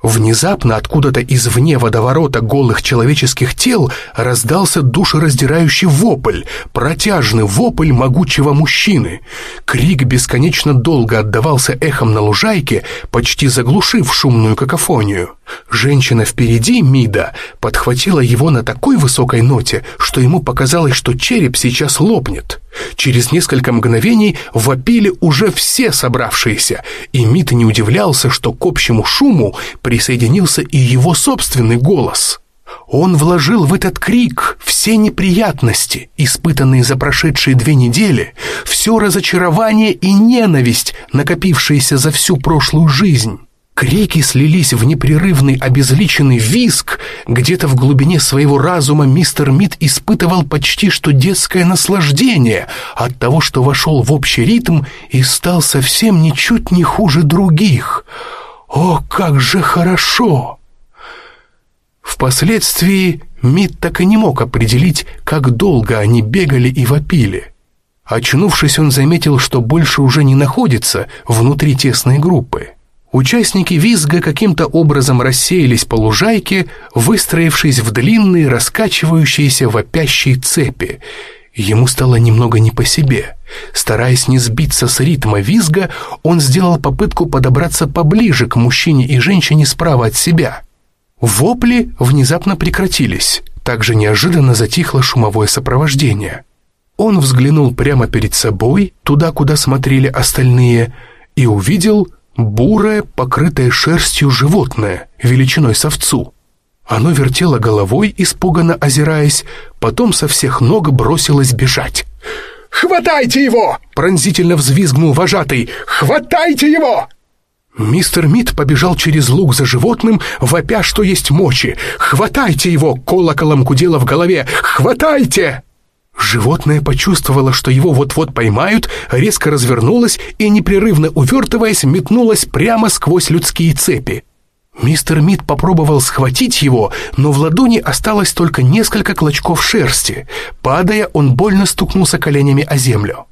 A: Внезапно откуда-то извне водоворота голых человеческих тел раздался душераздирающий вопль, протяжный вопль могучего мужчины. Крик бесконечно долго отдавался эхом на лужайке, почти заглушив шумную какофонию. Женщина впереди, Мида, подхватила его на такой высокой ноте, что ему показалось, что череп сейчас лопнет. Через несколько мгновений вопили уже все собравшиеся, и Мид не удивлялся, что к общему шуму присоединился и его собственный голос. Он вложил в этот крик все неприятности, испытанные за прошедшие две недели, все разочарование и ненависть, накопившиеся за всю прошлую жизнь. Крики слились в непрерывный обезличенный визг. Где-то в глубине своего разума мистер Мид испытывал почти что детское наслаждение от того, что вошел в общий ритм и стал совсем ничуть не хуже других. О, как же хорошо! Впоследствии Мид так и не мог определить, как долго они бегали и вопили. Очнувшись, он заметил, что больше уже не находится внутри тесной группы. Участники визга каким-то образом рассеялись по лужайке, выстроившись в длинные, раскачивающиеся вопящие цепи. Ему стало немного не по себе. Стараясь не сбиться с ритма визга, он сделал попытку подобраться поближе к мужчине и женщине справа от себя. Вопли внезапно прекратились. Также неожиданно затихло шумовое сопровождение. Он взглянул прямо перед собой, туда, куда смотрели остальные, и увидел бурое, покрытое шерстью животное, величиной с овцу. Оно вертело головой, испуганно озираясь, потом со всех ног бросилось бежать. Хватайте его!» Пронзительно взвизгнул вожатый. «Хватайте его!» Мистер Мид побежал через луг за животным, вопя, что есть мочи. «Хватайте его!» — колоколом гудело в голове. «Хватайте!» Животное почувствовало, что его вот-вот поймают, резко развернулось и, непрерывно увертываясь, метнулось прямо сквозь людские цепи. Мистер Мид попробовал схватить его, но в ладони осталось только несколько клочков шерсти. Падая, он больно стукнулся коленями о землю.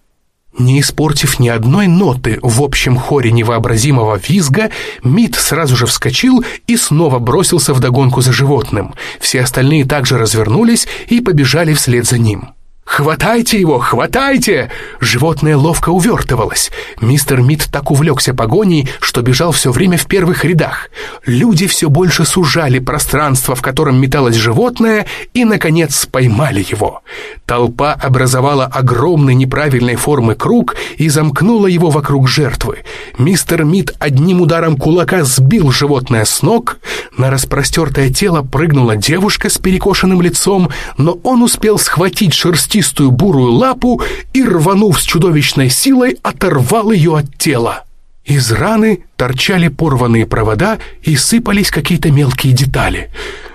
A: Не испортив ни одной ноты в общем хоре невообразимого визга, Мид сразу же вскочил и снова бросился вдогонку за животным. Все остальные также развернулись и побежали вслед за ним. «Хватайте его! Хватайте!» Животное ловко увертывалось. Мистер Мид так увлекся погоней, что бежал все время в первых рядах. Люди все больше сужали пространство, в котором металось животное, и, наконец, поймали его. Толпа образовала огромный неправильной формы круг и замкнула его вокруг жертвы. Мистер Мид одним ударом кулака сбил животное с ног. На распростертое тело прыгнула девушка с перекошенным лицом, но он успел схватить шерсти когтистую бурую лапу и, рванув с чудовищной силой, оторвал ее от тела. Из раны торчали порванные провода и сыпались какие-то мелкие детали.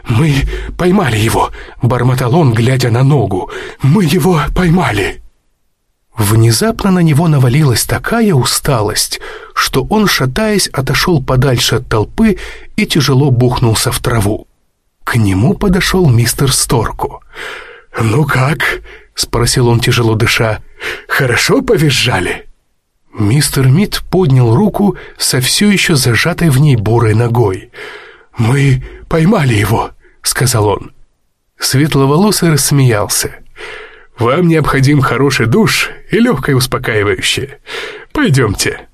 A: «Мы поймали его!» — бормотал он, глядя на ногу. «Мы его поймали!» Внезапно на него навалилась такая усталость, что он, шатаясь, отошел подальше от толпы и тяжело бухнулся в траву. К нему подошел мистер Сторку. «Ну как?» — спросил он, тяжело дыша. «Хорошо повизжали?» Мистер Мид поднял руку со все еще зажатой в ней бурой ногой. «Мы поймали его», — сказал он. Светловолосый рассмеялся. «Вам необходим хороший душ и легкое успокаивающее. Пойдемте».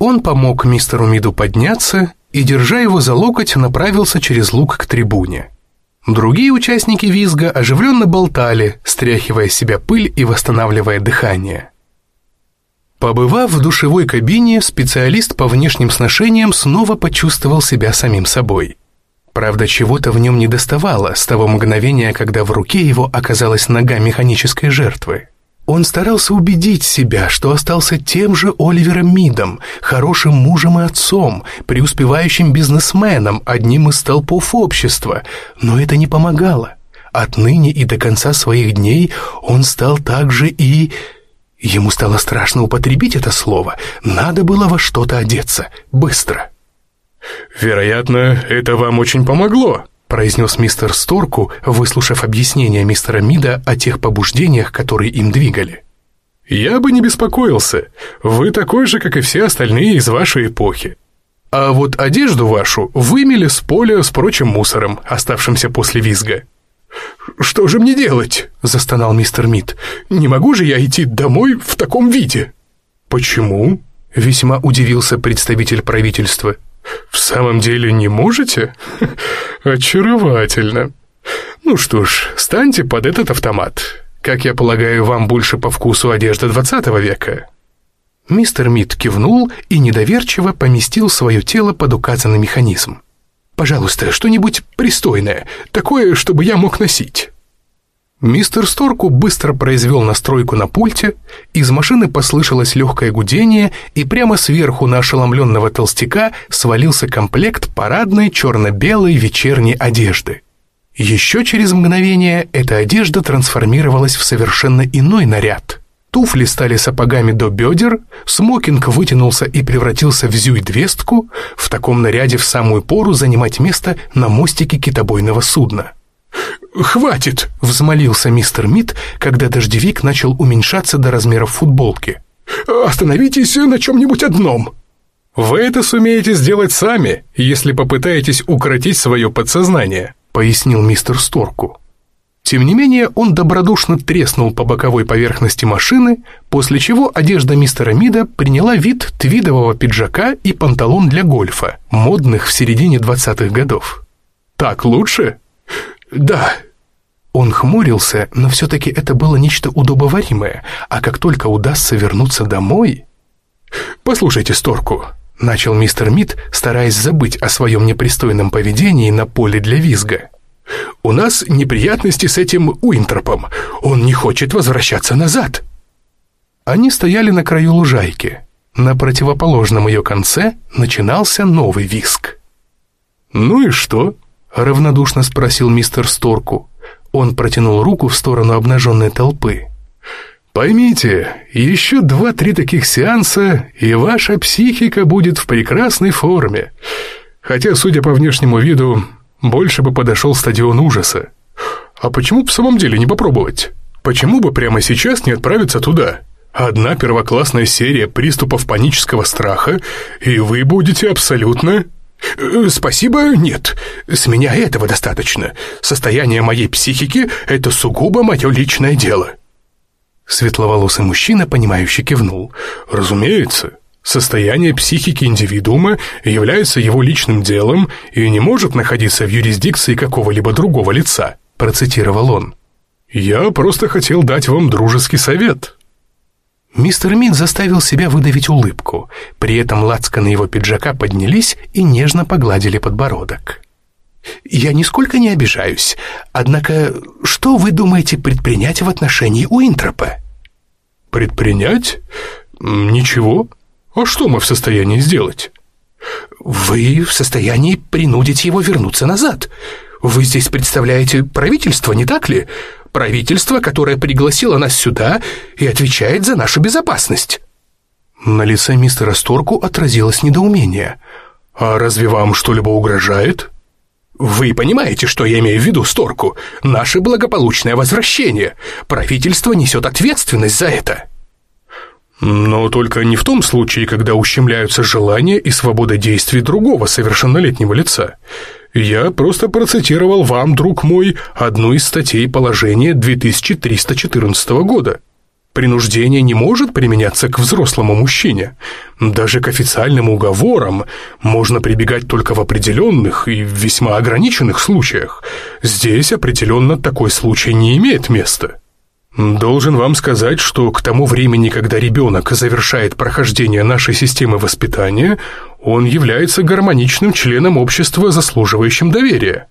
A: Он помог мистеру Миду подняться и, держа его за локоть, направился через луг к трибуне. Другие участники визга оживленно болтали, стряхивая с себя пыль и восстанавливая дыхание. Побывав в душевой кабине, специалист по внешним сношениям снова почувствовал себя самим собой. Правда, чего-то в нем не доставало с того мгновения, когда в руке его оказалась нога механической жертвы. Он старался убедить себя, что остался тем же Оливером Мидом, хорошим мужем и отцом, преуспевающим бизнесменом, одним из столпов общества, но это не помогало. Отныне и до конца своих дней он стал также и... Ему стало страшно употребить это слово. Надо было во что-то одеться. Быстро.
E: «Вероятно, это вам очень помогло», произнес мистер Сторку, выслушав объяснение мистера Мида о тех побуждениях, которые им двигали. «Я бы не беспокоился. Вы такой же, как и все остальные из вашей эпохи. А вот одежду вашу вымели с поля с прочим мусором, оставшимся после визга». «Что же мне делать?» – застонал мистер Мид. «Не могу же я идти домой в таком виде». «Почему?» – весьма удивился представитель правительства. «В самом деле не можете? <laughs> Очаровательно. Ну что ж, станьте под этот автомат. Как я полагаю, вам больше по вкусу одежда двадцатого века». Мистер Мид кивнул и недоверчиво поместил свое тело под указанный механизм. «Пожалуйста, что-нибудь пристойное, такое, чтобы я мог носить». Мистер Сторку быстро произвел настройку на пульте, из машины послышалось легкое гудение, и прямо сверху на ошеломленного толстяка свалился комплект парадной черно-белой вечерней одежды. Еще через мгновение эта одежда трансформировалась в совершенно иной наряд. Туфли стали сапогами до бедер, смокинг вытянулся и превратился в зюй-двестку, в таком наряде в самую пору занимать место на мостике китобойного судна. «Хватит!» — взмолился мистер Мид, когда дождевик начал уменьшаться до размеров футболки. «Остановитесь на чем-нибудь одном!» «Вы это сумеете сделать сами, если попытаетесь укротить свое подсознание», — пояснил мистер Сторку. Тем не менее, он добродушно треснул по боковой поверхности машины, после чего одежда мистера Мида приняла вид твидового пиджака и панталон для гольфа, модных в середине двадцатых годов. «Так лучше?» «Да». Он хмурился, но все-таки это было нечто удобоваримое, а как только удастся вернуться домой... «Послушайте Сторку», — начал мистер Мид, стараясь забыть о своем непристойном поведении на поле для визга. «У нас неприятности с этим Уинтропом. Он не хочет возвращаться назад».
A: Они стояли на краю лужайки. На противоположном ее конце начинался новый виск. «Ну и что?» — равнодушно спросил мистер Сторку. Он протянул руку в сторону обнаженной толпы. «Поймите, еще два-три таких сеанса, и ваша психика будет в прекрасной форме. Хотя, судя по внешнему виду, больше бы подошел стадион ужаса. А почему в самом деле не попробовать? Почему бы прямо сейчас не отправиться туда?» Одна первоклассная серия приступов панического страха, и вы будете абсолютно... Э, «Спасибо, нет. С меня этого достаточно. Состояние моей психики — это сугубо мое личное дело». Светловолосый мужчина, понимающе кивнул. «Разумеется, состояние психики индивидуума является его личным делом и не может находиться в юрисдикции какого-либо другого лица», процитировал он. «Я просто хотел дать вам дружеский совет». Мистер Мид заставил себя выдавить улыбку. При этом лацканы его пиджака поднялись и нежно погладили подбородок. «Я нисколько не обижаюсь. Однако, что вы думаете предпринять в отношении Уинтропа?» «Предпринять? Ничего. А что мы в состоянии сделать?» «Вы в состоянии принудить его вернуться назад. Вы здесь представляете правительство, не так ли? Правительство, которое пригласило нас сюда и отвечает за нашу безопасность». На лице мистера Сторку отразилось недоумение. «А разве вам что-либо угрожает?» «Вы понимаете, что я имею в виду, Сторку? Наше благополучное возвращение. Правительство несет ответственность за это». Но только не в том случае, когда ущемляются желания и свобода действий другого совершеннолетнего лица. Я просто процитировал вам, друг мой, одну из статей положения 2314 года. Принуждение не может применяться к взрослому мужчине. Даже к официальным уговорам можно прибегать только в определенных и весьма ограниченных случаях. Здесь определенно такой случай не имеет места. Должен вам сказать, что к тому времени, когда ребенок завершает прохождение нашей системы воспитания, он является гармоничным членом общества, заслуживающим доверия.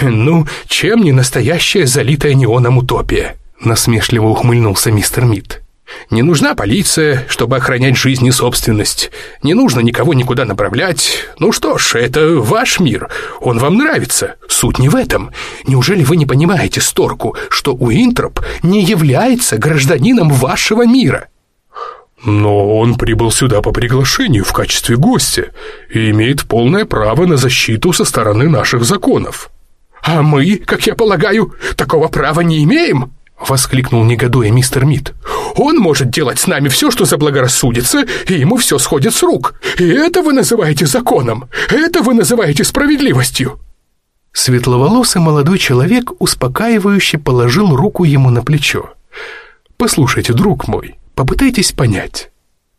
A: «Ну, чем не настоящая залитая неоном утопия?» насмешливо ухмыльнулся мистер Мид. «Не нужна полиция, чтобы охранять жизнь и собственность. Не нужно никого никуда направлять. Ну что ж, это ваш мир. Он вам нравится. Суть не в этом. Неужели вы не понимаете, Сторку, что Уинтроп не является гражданином вашего мира?» Но он прибыл сюда по приглашению в качестве гостя и имеет полное право на защиту со стороны наших законов. А мы, как я полагаю, такого права не имеем? Воскликнул негодуя мистер Мид. Он может делать с нами все, что заблагорассудится, и ему все сходит с рук. И это вы называете законом. Это вы называете справедливостью. Светловолосый молодой человек успокаивающе положил руку ему на плечо. «Послушайте, друг мой, Попытайтесь понять.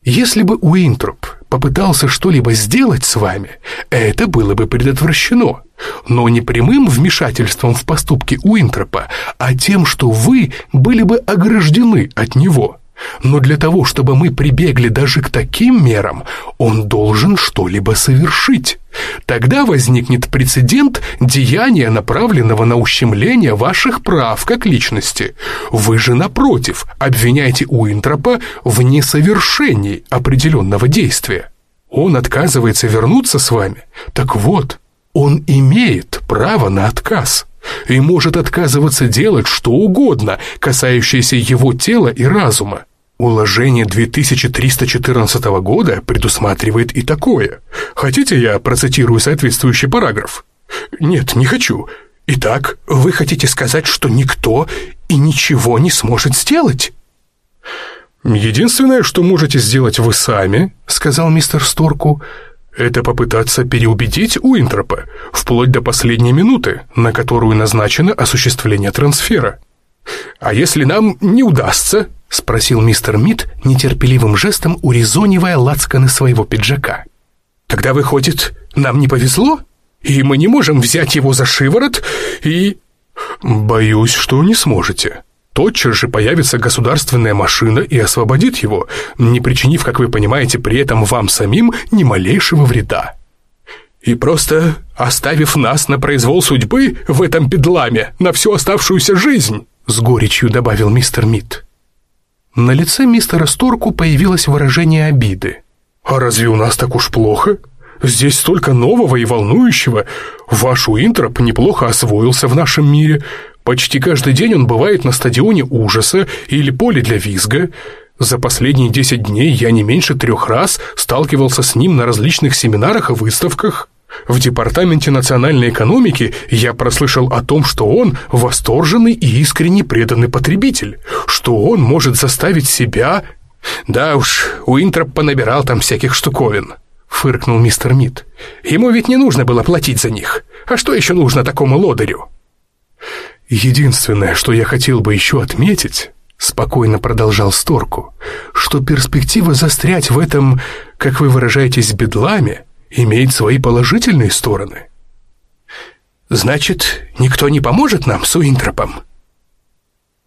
A: Если бы Уинтроп попытался что-либо сделать с вами, это было бы предотвращено. Но не прямым вмешательством в поступки Уинтропа, а тем, что вы были бы ограждены от него. Но для того, чтобы мы прибегли даже к таким мерам, он должен что-либо совершить. Тогда возникнет прецедент деяния, направленного на ущемление ваших прав как личности. Вы же, напротив, обвиняете Уинтропа в несовершении определенного действия. Он отказывается вернуться с вами. Так вот, он имеет право на отказ и может отказываться делать что угодно, касающееся его тела и разума. Уложение 2314 года предусматривает и такое. Хотите, я процитирую соответствующий параграф? Нет, не хочу. Итак, вы хотите сказать, что никто и ничего не сможет сделать? Единственное, что можете сделать вы сами, сказал мистер Сторку, это попытаться переубедить Уинтропа, вплоть до последней минуты, на которую назначено осуществление трансфера. А если нам не удастся, — спросил мистер Мид, нетерпеливым жестом урезонивая лацканы своего пиджака. «Тогда, выходит, нам не повезло, и мы не можем взять его за шиворот и...» «Боюсь, что не сможете. Тотчас же появится государственная машина и освободит его, не причинив, как вы понимаете, при этом вам самим ни малейшего вреда». «И просто оставив нас на произвол судьбы в этом бедламе на всю оставшуюся жизнь», с горечью добавил мистер Мид. На лице мистера Сторку появилось выражение обиды.
B: «А разве у нас так уж плохо? Здесь столько нового и волнующего. Ваш Уинтроп неплохо освоился в нашем мире. Почти каждый день он бывает на стадионе ужаса или поле для визга. За последние десять дней я не меньше трех раз сталкивался с ним на различных семинарах и выставках. В Департаменте национальной экономики я прослышал о том, что он восторженный и искренне преданный потребитель, что он может заставить себя...
C: Да уж, Уинтроп понабирал там всяких штуковин, фыркнул мистер Мид. Ему ведь не нужно было платить за них. А что еще нужно такому лодырю?
B: Единственное, что я хотел бы еще отметить, спокойно продолжал Сторку, что перспектива застрять в этом, как вы выражаетесь, бедламе, имеет свои положительные стороны.
C: Значит, никто не поможет нам с Уинтропом?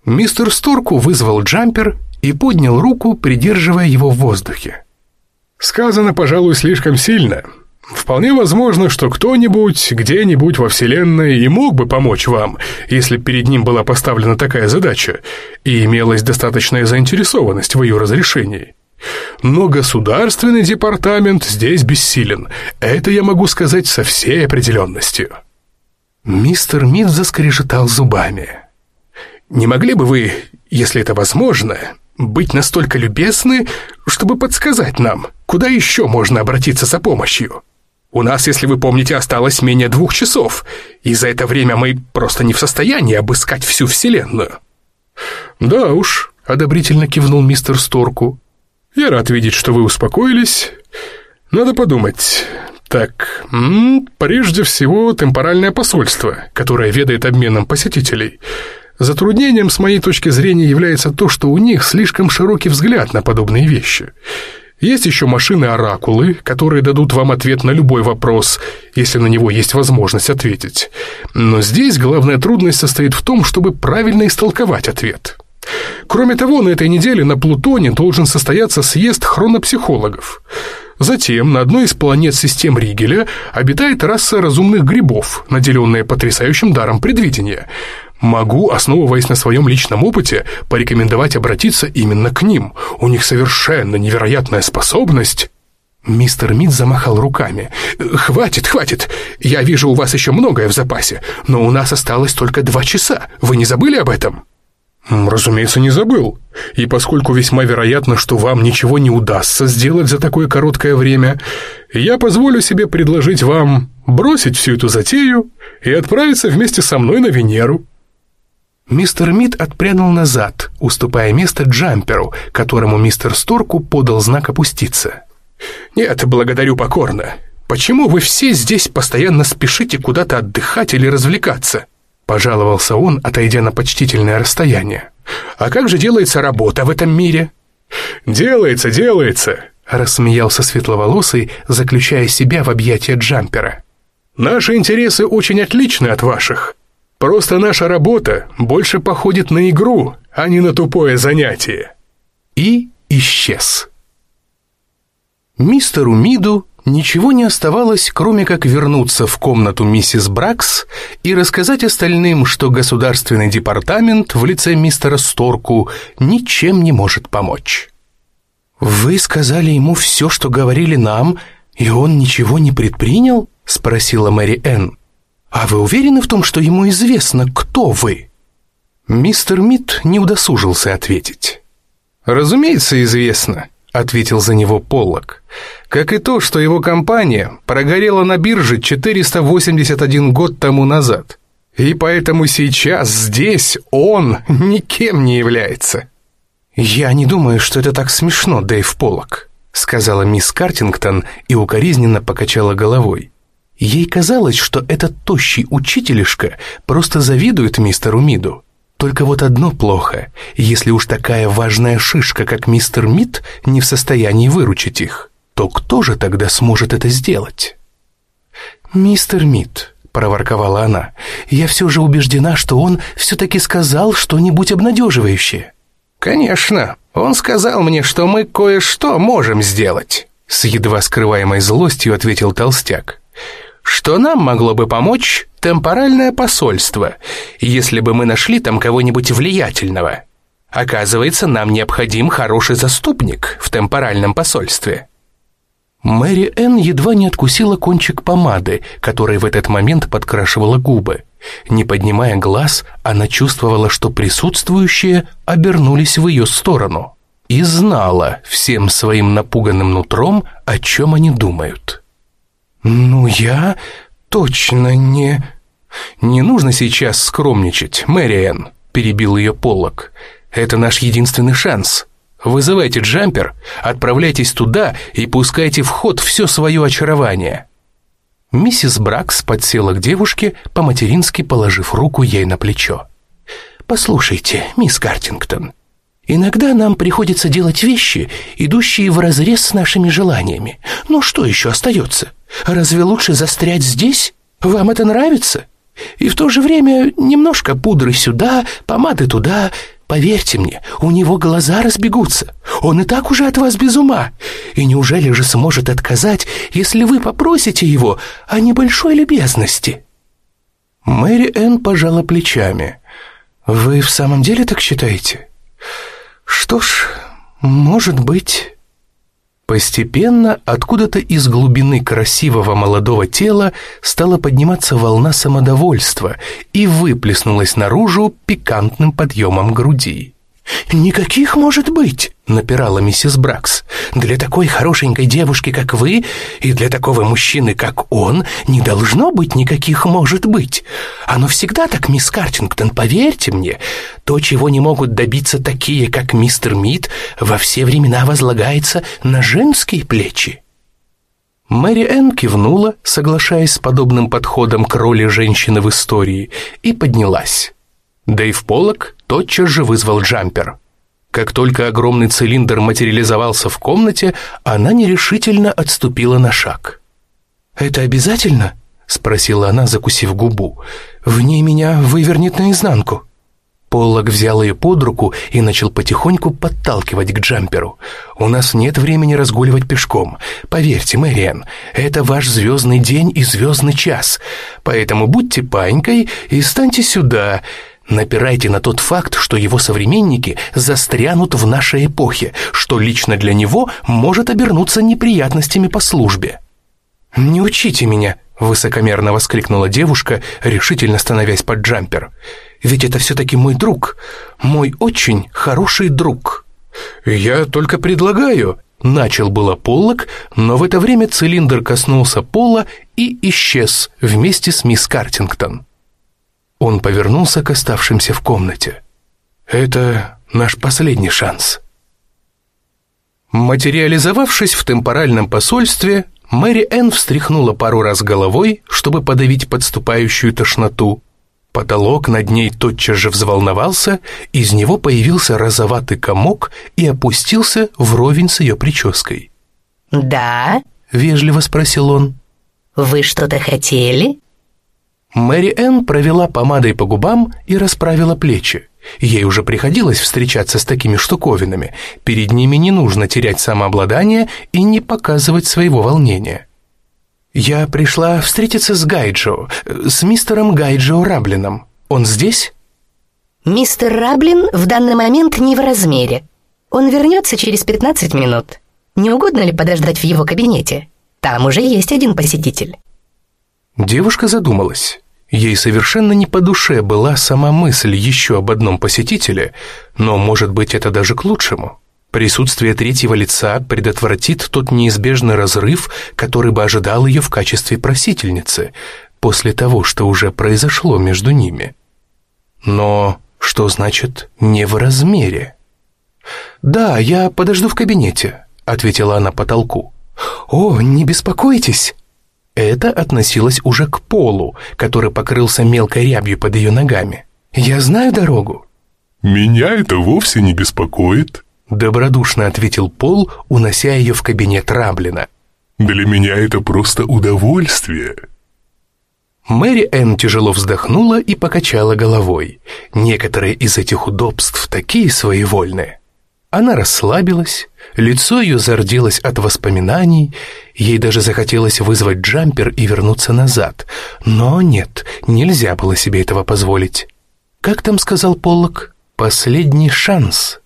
A: Мистер Сторку вызвал джампер и поднял руку, придерживая его в воздухе.
B: Сказано, пожалуй, слишком сильно. Вполне возможно, что кто-нибудь где-нибудь во Вселенной и мог бы помочь вам, если перед ним была поставлена такая задача, и имелась достаточная заинтересованность в ее разрешении. Но государственный департамент здесь бессилен. Это я могу сказать со всей определенностью.
A: Мистер Мид заскрежетал зубами.
C: «Не могли бы вы, если это возможно, быть настолько любезны, чтобы подсказать нам, куда еще можно обратиться за помощью? У нас, если вы помните, осталось менее двух часов, и за это время мы просто не в состоянии обыскать всю Вселенную».
B: «Да уж», — одобрительно кивнул мистер Сторку. «Я рад видеть, что вы успокоились. Надо подумать. Так, м -м, прежде всего, темпоральное посольство, которое ведает обменом посетителей. Затруднением, с моей точки зрения, является то, что у них слишком широкий взгляд на подобные вещи. Есть еще машины-оракулы, которые дадут вам ответ на любой вопрос, если на него есть возможность ответить. Но здесь главная трудность состоит в том, чтобы правильно истолковать ответ». Кроме того, на этой неделе на Плутоне должен состояться съезд хронопсихологов. Затем на одной из планет систем Ригеля обитает раса разумных грибов, наделенная потрясающим даром предвидения. Могу, основываясь на своем личном опыте, порекомендовать обратиться именно к ним. У них совершенно невероятная способность...
A: Мистер Мид замахал руками.
C: «Хватит, хватит! Я вижу, у вас еще многое в запасе, но у нас осталось только два часа. Вы не забыли об этом?»
B: «Разумеется, не забыл. И поскольку весьма вероятно, что вам ничего не удастся сделать за такое короткое время, я позволю себе предложить вам бросить всю эту затею и отправиться вместе со мной на Венеру».
A: Мистер Мид отпрянул назад, уступая место джамперу, которому мистер Сторку подал знак опуститься.
C: «Нет, благодарю покорно. Почему вы все здесь постоянно спешите куда-то отдыхать или развлекаться?» Пожаловался он, отойдя на почтительное расстояние. «А как же делается работа в этом мире?»
B: «Делается, делается!»
A: Рассмеялся светловолосый, заключая себя в объятия джампера.
B: «Наши интересы очень отличны от ваших. Просто наша работа больше походит на игру, а не на тупое занятие».
A: И исчез. Мистеру Миду Ничего не оставалось, кроме как вернуться в комнату миссис Бракс и рассказать остальным, что государственный департамент в лице мистера Сторку ничем не может помочь. «Вы сказали ему все, что говорили нам, и он ничего не предпринял?» — спросила Мэри Энн. «А вы уверены в том, что ему известно, кто вы?» Мистер Мит не удосужился ответить. «Разумеется, известно», — ответил за него Поллок. «Как и то, что его компания прогорела на бирже 481 год тому назад. И поэтому сейчас здесь он никем не является». «Я не думаю, что это так смешно, Дэйв Поллок», — сказала мисс Картингтон и укоризненно покачала головой. Ей казалось, что этот тощий учителишка просто завидует мистеру Миду. Только вот одно плохо, если уж такая важная шишка, как мистер Мид, не в состоянии выручить их, то кто же тогда сможет это сделать? «Мистер Мид», — проворковала она, — «я все же убеждена, что он все-таки сказал что-нибудь обнадеживающее». «Конечно, он сказал мне, что мы кое-что можем сделать», — с едва скрываемой злостью ответил толстяк что нам могло бы помочь темпоральное посольство, если бы мы нашли там кого-нибудь влиятельного.
C: Оказывается, нам необходим хороший заступник в темпоральном посольстве».
A: Мэри Энн едва не откусила кончик помады, которой в этот момент подкрашивала губы. Не поднимая глаз, она чувствовала, что присутствующие обернулись в ее сторону и знала всем своим напуганным нутром, о чем они думают. «Ну, я точно не...» «Не нужно сейчас скромничать, Мэриэн», — перебил ее Поллок. «Это наш единственный шанс. Вызывайте джампер, отправляйтесь туда и пускайте в ход все свое очарование». Миссис Бракс подсела к девушке, по-матерински положив руку ей на плечо. «Послушайте, мисс Картингтон, иногда нам приходится делать вещи, идущие вразрез с нашими желаниями. Ну что еще остается? Разве лучше застрять здесь? Вам это нравится? И в то же время немножко пудры сюда, помады туда. Поверьте мне, у него глаза разбегутся. Он и так уже от вас без ума. И неужели же сможет отказать, если вы попросите его о небольшой любезности?» Мэри Энн пожала плечами. «Вы в самом деле так считаете?» «Что ж, может быть...» Постепенно откуда-то из глубины красивого молодого тела стала подниматься волна самодовольства и выплеснулась наружу пикантным подъемом груди. «Никаких может быть!» — напирала миссис Бракс. «Для такой хорошенькой девушки, как вы, и для такого мужчины, как он, не должно быть никаких может быть. Оно всегда так, мисс Картингтон, поверьте мне. То, чего не могут добиться такие, как мистер Мид, во все времена возлагается на женские плечи». Мэри Энн кивнула, соглашаясь с подобным подходом к роли женщины в истории, и поднялась. Дэйв Поллок тотчас же вызвал джампер. Как только огромный цилиндр материализовался в комнате, она нерешительно отступила на шаг. «Это обязательно?» — спросила она, закусив губу. «В ней меня вывернет наизнанку». Поллок взял ее под руку и начал потихоньку подталкивать к джамперу. «У нас нет времени разгуливать пешком. Поверьте, Мэриэн, это ваш звездный день и звездный час. Поэтому будьте панькой и станьте сюда. Напирайте на тот факт, что его современники застрянут в нашей эпохе, что лично для него может обернуться неприятностями по службе. «Не учите меня!» — высокомерно воскликнула девушка, решительно становясь под джампер. «Ведь это все-таки мой друг, мой очень хороший друг». «Я только предлагаю», — начал было Поллок, но в это время цилиндр коснулся пола и исчез вместе с мисс Картингтон. Он повернулся к оставшимся в комнате. «Это наш последний шанс». Материализовавшись в темпоральном посольстве, Мэри Энн встряхнула пару раз головой, чтобы подавить подступающую тошноту. Потолок над ней тотчас же взволновался, из него появился розоватый комок и опустился вровень с ее прической.
D: «Да?»
A: — вежливо спросил он.
D: «Вы что-то хотели?»
A: Мэри Энн провела помадой по губам и расправила плечи. Ей уже приходилось встречаться с такими штуковинами. Перед ними не нужно терять самообладание и не показывать своего волнения. «Я пришла встретиться с Гайджо, с мистером Гайджо Раблином. Он здесь?»
D: «Мистер Раблин в данный момент не в размере. Он вернется через 15 минут. Не угодно ли подождать в его кабинете? Там уже есть один посетитель».
A: Девушка задумалась. Ей совершенно не по душе была сама мысль еще об одном посетителе, но, может быть, это даже к лучшему. Присутствие третьего лица предотвратит тот неизбежный разрыв, который бы ожидал ее в качестве просительницы, после того, что уже произошло между ними. Но что значит «не в размере»? «Да, я подожду в кабинете», — ответила она потолку. «О, не беспокойтесь», это относилось уже к полу, который покрылся мелкой рябью под ее ногами. «Я знаю дорогу».
B: «Меня это вовсе не беспокоит», —
A: добродушно ответил Пол, унося ее в кабинет Раблина.
B: «Для меня это просто удовольствие».
A: Мэри Энн тяжело вздохнула и покачала головой. Некоторые из этих удобств такие своевольные. Она расслабилась, лицо ее зарделось от воспоминаний, ей даже захотелось вызвать джампер и вернуться назад. Но нет, нельзя было себе этого позволить. «Как там сказал Поллок? Последний шанс.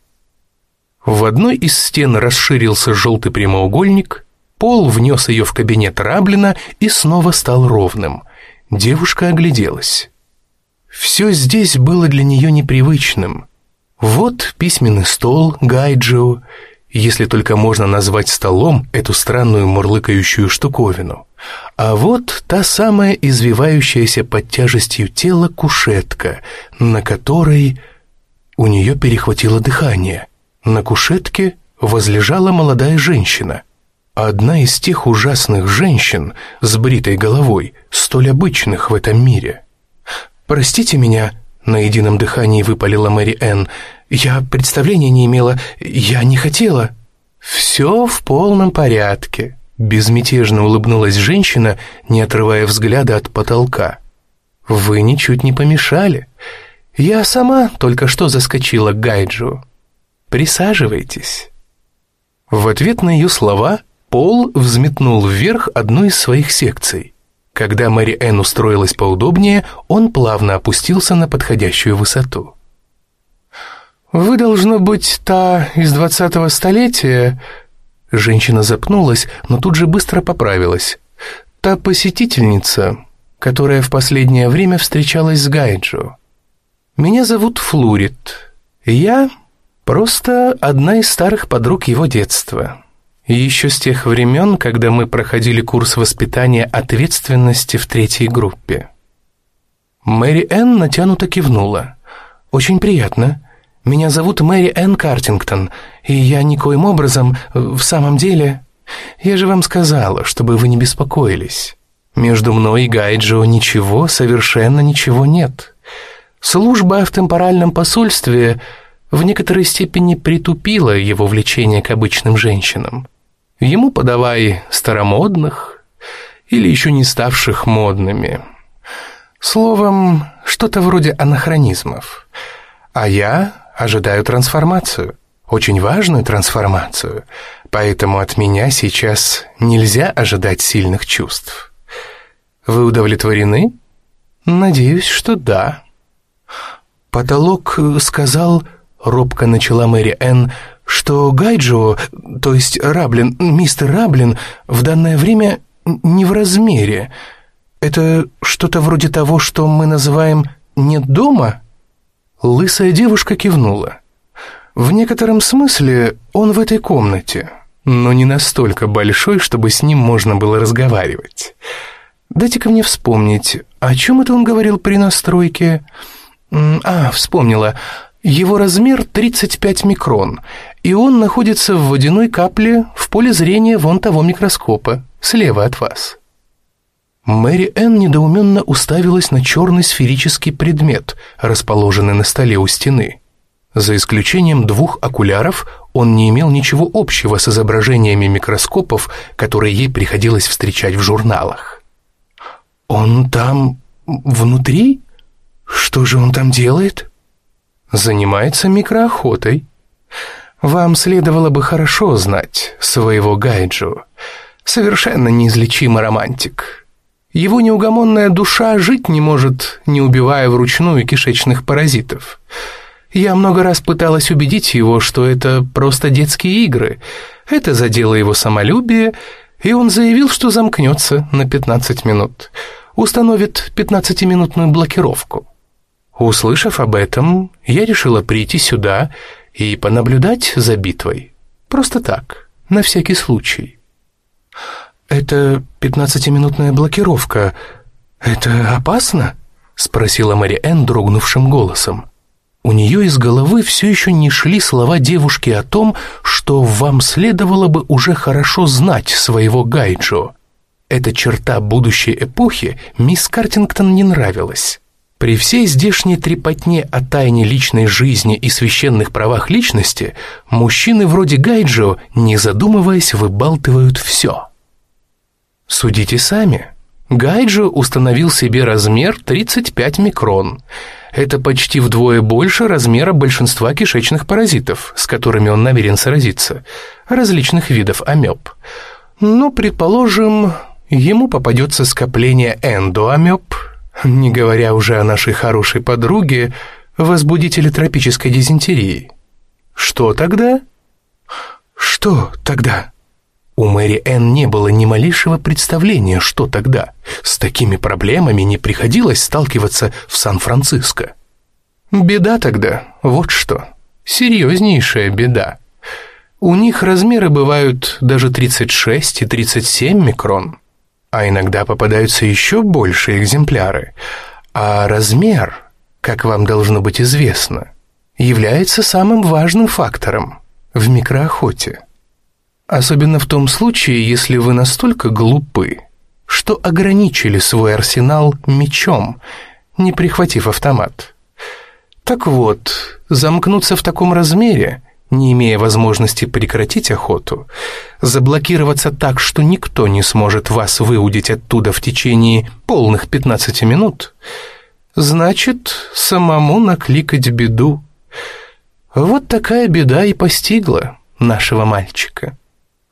A: В одной из стен расширился желтый прямоугольник, Пол внес ее в кабинет Раблина и снова стал ровным. Девушка огляделась. Все здесь было для нее непривычным. Вот письменный стол Гайджио, если только можно назвать столом эту странную мурлыкающую штуковину. А вот та самая извивающаяся под тяжестью тела кушетка, на которой у нее перехватило дыхание. На кушетке возлежала молодая женщина. Одна из тех ужасных женщин с бритой головой, столь обычных в этом мире. «Простите меня», — на едином дыхании выпалила Мэри Энн, «я представления не имела, я не хотела». «Все в полном порядке», — безмятежно улыбнулась женщина, не отрывая взгляда от потолка. «Вы ничуть не помешали. Я сама только что заскочила к Гайджу. Присаживайтесь». В ответ на ее слова Пол взметнул вверх одну из своих секций. Когда Мэри Энн устроилась поудобнее, он плавно опустился на подходящую высоту. «Вы, должно быть, та из двадцатого столетия...» Женщина запнулась, но тут же быстро поправилась. «Та посетительница, которая в последнее время встречалась с Гайджо. Меня зовут Флурит. Я просто одна из старых подруг его детства. Еще с тех времен, когда мы проходили курс воспитания ответственности в третьей группе». Мэри Энн натянуто кивнула. «Очень приятно. Меня зовут Мэри Энн Картингтон, и я никоим образом, в самом деле... Я же вам сказала, чтобы вы не беспокоились. Между мной и Гайджо ничего, совершенно ничего нет. Служба в темпоральном посольстве в некоторой степени притупила его влечение к обычным женщинам. Ему подавай старомодных или еще не ставших модными. Словом, что-то вроде анахронизмов. А я ожидаю трансформацию, очень важную трансформацию, поэтому от меня сейчас нельзя ожидать сильных чувств. Вы удовлетворены? Надеюсь, что да. Потолок сказал, робко начала Мэри Энн, что Гайджо, то есть Раблин, мистер Раблин, в данное время не в размере. Это что-то вроде того, что мы называем «нет дома»? Лысая девушка кивнула. В некотором смысле он в этой комнате, но не настолько большой, чтобы с ним можно было разговаривать. Дайте-ка мне вспомнить, о чем это он говорил при настройке? А, вспомнила. Его размер 35 микрон, и он находится в водяной капле в поле зрения вон того микроскопа, слева от вас. Мэри Энн недоуменно уставилась на черный сферический предмет, расположенный на столе у стены. За исключением двух окуляров, он не имел ничего общего с изображениями микроскопов, которые ей приходилось встречать в журналах. «Он там... внутри? Что же он там делает?» «Занимается микроохотой. Вам следовало бы хорошо знать своего Гайджу. Совершенно неизлечимый романтик». Его неугомонная душа жить не может, не убивая вручную кишечных паразитов. Я много раз пыталась убедить его, что это просто детские игры. Это задело его самолюбие, и он заявил, что замкнется на 15 минут. Установит 15-минутную блокировку. Услышав об этом, я решила прийти сюда и понаблюдать за битвой. Просто так, на всякий случай. «Это пятнадцатиминутная блокировка. Это опасно?» — спросила Мэри Энн дрогнувшим голосом. У нее из головы все еще не шли слова девушки о том, что вам следовало бы уже хорошо знать своего Гайджо. Эта черта будущей эпохи мисс Картингтон не нравилась. При всей здешней трепотне о тайне личной жизни и священных правах личности, мужчины вроде Гайджо, не задумываясь, выбалтывают все. Судите сами. Гайджо установил себе размер 35 микрон. Это почти вдвое больше размера большинства кишечных паразитов, с которыми он намерен сразиться, различных видов амеб. Но, предположим, ему попадется скопление эндоамеб, не говоря уже о нашей хорошей подруге, возбудители тропической дизентерии. Что тогда? Что тогда? У Мэри Энн не было ни малейшего представления, что тогда. С такими проблемами не приходилось сталкиваться в Сан-Франциско. Беда тогда, вот что. Серьезнейшая беда. У них размеры бывают даже 36 и 37 микрон, а иногда попадаются еще большие экземпляры. А размер, как вам должно быть известно, является самым важным фактором в микроохоте. Особенно в том случае, если вы настолько глупы, что ограничили свой арсенал мечом, не прихватив автомат. Так вот, замкнуться в таком размере, не имея возможности прекратить охоту, заблокироваться так, что никто не сможет вас выудить оттуда в течение полных 15 минут, значит, самому накликать беду. Вот такая беда и постигла нашего мальчика.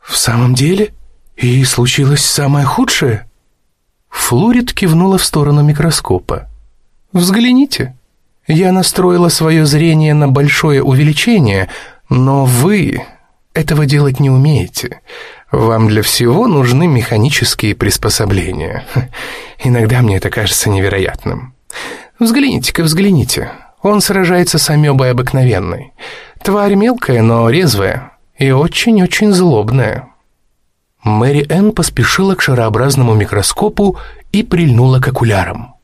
A: «В самом деле? И случилось самое худшее?» Флорид кивнула в сторону микроскопа. «Взгляните. Я настроила свое зрение на большое увеличение, но вы этого делать не умеете. Вам для всего нужны механические приспособления. <laughs> Иногда мне это кажется невероятным. Взгляните-ка, взгляните. Он сражается с амебой обыкновенной. Тварь мелкая, но резвая и очень-очень злобная. Мэри Энн поспешила к шарообразному микроскопу и прильнула к окулярам.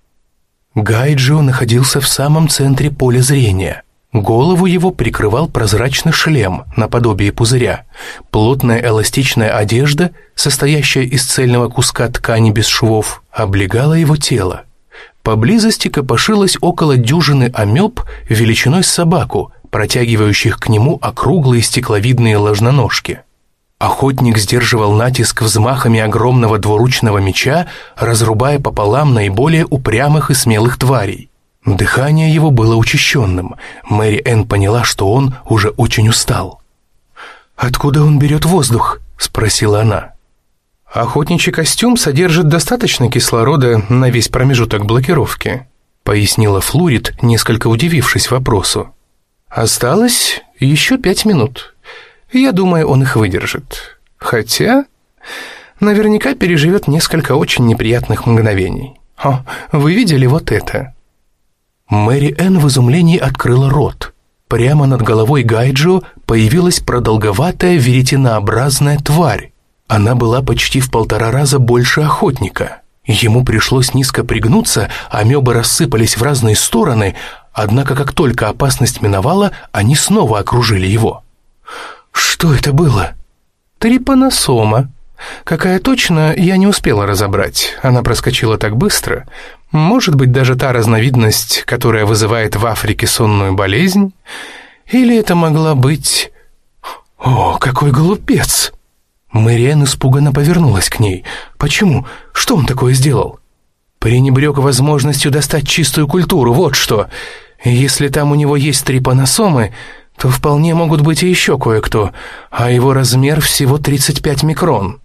A: Гайджио находился в самом центре поля зрения. Голову его прикрывал прозрачный шлем наподобие пузыря. Плотная эластичная одежда, состоящая из цельного куска ткани без швов, облегала его тело. Поблизости копошилось около дюжины амеб величиной с собаку, протягивающих к нему округлые стекловидные ложноножки. Охотник сдерживал натиск взмахами огромного двуручного меча, разрубая пополам наиболее упрямых и смелых тварей. Дыхание его было учащенным. Мэри Энн поняла, что он уже очень устал. «Откуда он берет воздух?» — спросила она. «Охотничий костюм содержит достаточно кислорода на весь промежуток блокировки», — пояснила Флурит, несколько удивившись вопросу. Осталось еще пять минут. Я думаю, он их выдержит. Хотя наверняка переживет несколько очень неприятных мгновений. О, вы видели вот это?» Мэри Энн в изумлении открыла рот. Прямо над головой Гайджо появилась продолговатая веретенообразная тварь. Она была почти в полтора раза больше охотника. Ему пришлось низко пригнуться, а мебы рассыпались в разные стороны, Однако, как только опасность миновала, они снова окружили его. «Что это было?» «Трипаносома. Какая точно, я не успела разобрать. Она проскочила так быстро. Может быть, даже та разновидность, которая вызывает в Африке сонную болезнь? Или это могла быть... О, какой глупец!» Мэриэн испуганно повернулась к ней. «Почему? Что он такое сделал?» «Пренебрег возможностью достать чистую культуру, вот что!» Если там у него есть трипаносомы, то вполне могут быть и еще кое-кто, а его размер всего 35 микрон.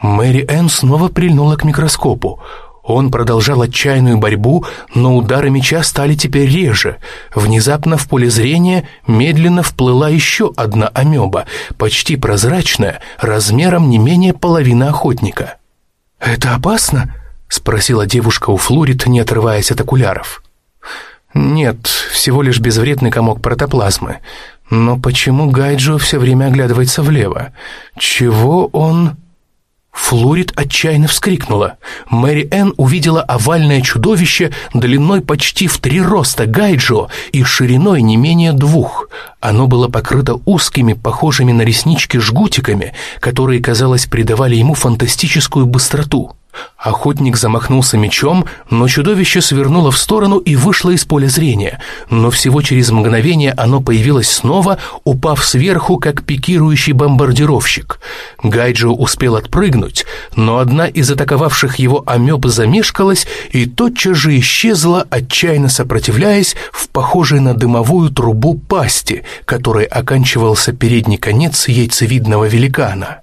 A: Мэри Энн снова прильнула к микроскопу. Он продолжал отчаянную борьбу, но удары меча стали теперь реже. Внезапно в поле зрения медленно вплыла еще одна амеба, почти прозрачная, размером не менее половины охотника. «Это опасно?» — спросила девушка у Флорит, не отрываясь от окуляров. Нет, всего лишь безвредный комок протоплазмы. Но почему Гайджо все время оглядывается влево? Чего он... Флорид отчаянно вскрикнула. Мэри Энн увидела овальное чудовище длиной почти в три роста Гайджо и шириной не менее двух. Оно было покрыто узкими, похожими на реснички жгутиками, которые, казалось, придавали ему фантастическую быстроту. Охотник замахнулся мечом, но чудовище свернуло в сторону и вышло из поля зрения. Но всего через мгновение оно появилось снова, упав сверху, как пикирующий бомбардировщик. Гайджо успел отпрыгнуть, но одна из атаковавших его амеб замешкалась и тотчас же исчезла, отчаянно сопротивляясь в похожей на дымовую трубу пасти, которой оканчивался передний конец яйцевидного великана.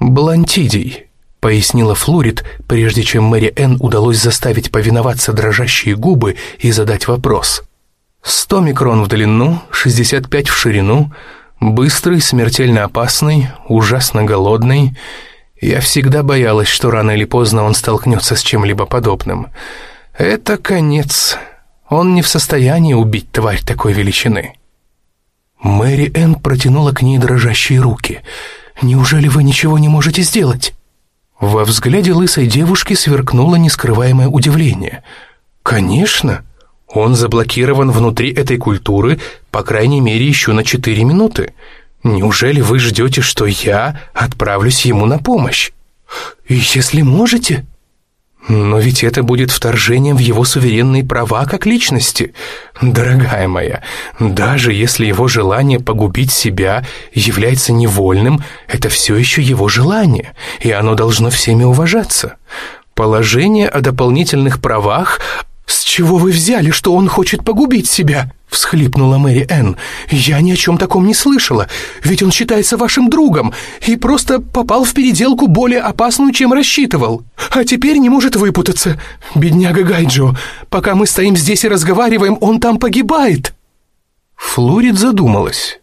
A: Блантидий — пояснила Флорид, прежде чем Мэри Энн удалось заставить повиноваться дрожащие губы и задать вопрос. Сто микрон в длину, 65 в ширину, быстрый, смертельно опасный, ужасно голодный. Я всегда боялась, что рано или поздно он столкнется с чем-либо подобным. Это конец. Он не в состоянии убить тварь такой величины. Мэри Энн протянула к ней дрожащие руки. «Неужели вы ничего не можете сделать?» Во взгляде лысой девушки сверкнуло нескрываемое удивление. «Конечно. Он заблокирован внутри этой культуры, по крайней мере, еще на четыре минуты. Неужели вы ждете, что я отправлюсь ему на помощь? Если можете...» Но ведь это будет вторжением в его суверенные права как личности. Дорогая моя, даже если его желание погубить себя является невольным, это все еще его желание, и оно должно всеми уважаться. Положение о дополнительных правах «С чего вы взяли, что он хочет погубить себя?» — всхлипнула Мэри Энн. «Я ни о чем таком не слышала, ведь он считается вашим другом и просто попал в переделку более опасную, чем рассчитывал. А теперь не может выпутаться. Бедняга Гайджо, пока мы стоим здесь и разговариваем, он там погибает». Флорид задумалась.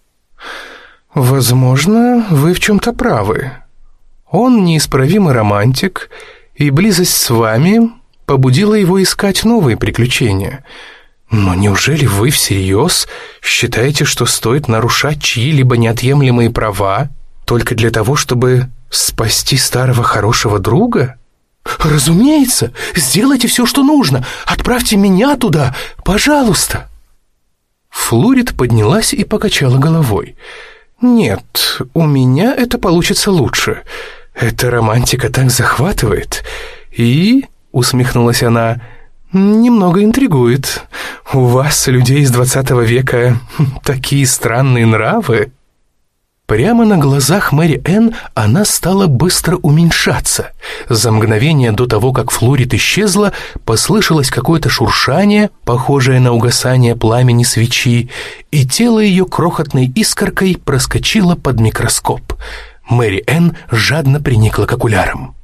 A: «Возможно, вы в чем-то правы. Он неисправимый романтик, и близость с вами побудило его искать новые приключения. Но неужели вы всерьез считаете, что стоит нарушать чьи-либо неотъемлемые права только для того, чтобы спасти старого хорошего друга? Разумеется, сделайте все, что нужно. Отправьте меня туда, пожалуйста. Флорид поднялась и покачала головой. «Нет, у меня это получится лучше. Эта романтика так захватывает. И усмехнулась она. «Немного интригует. У вас, людей из двадцатого века, <laughs> такие странные нравы». Прямо на глазах Мэри Энн она стала быстро уменьшаться. За мгновение до того, как Флорид исчезла, послышалось какое-то шуршание, похожее на угасание пламени свечи, и тело ее крохотной искоркой проскочило под микроскоп. Мэри Энн жадно приникла к окулярам.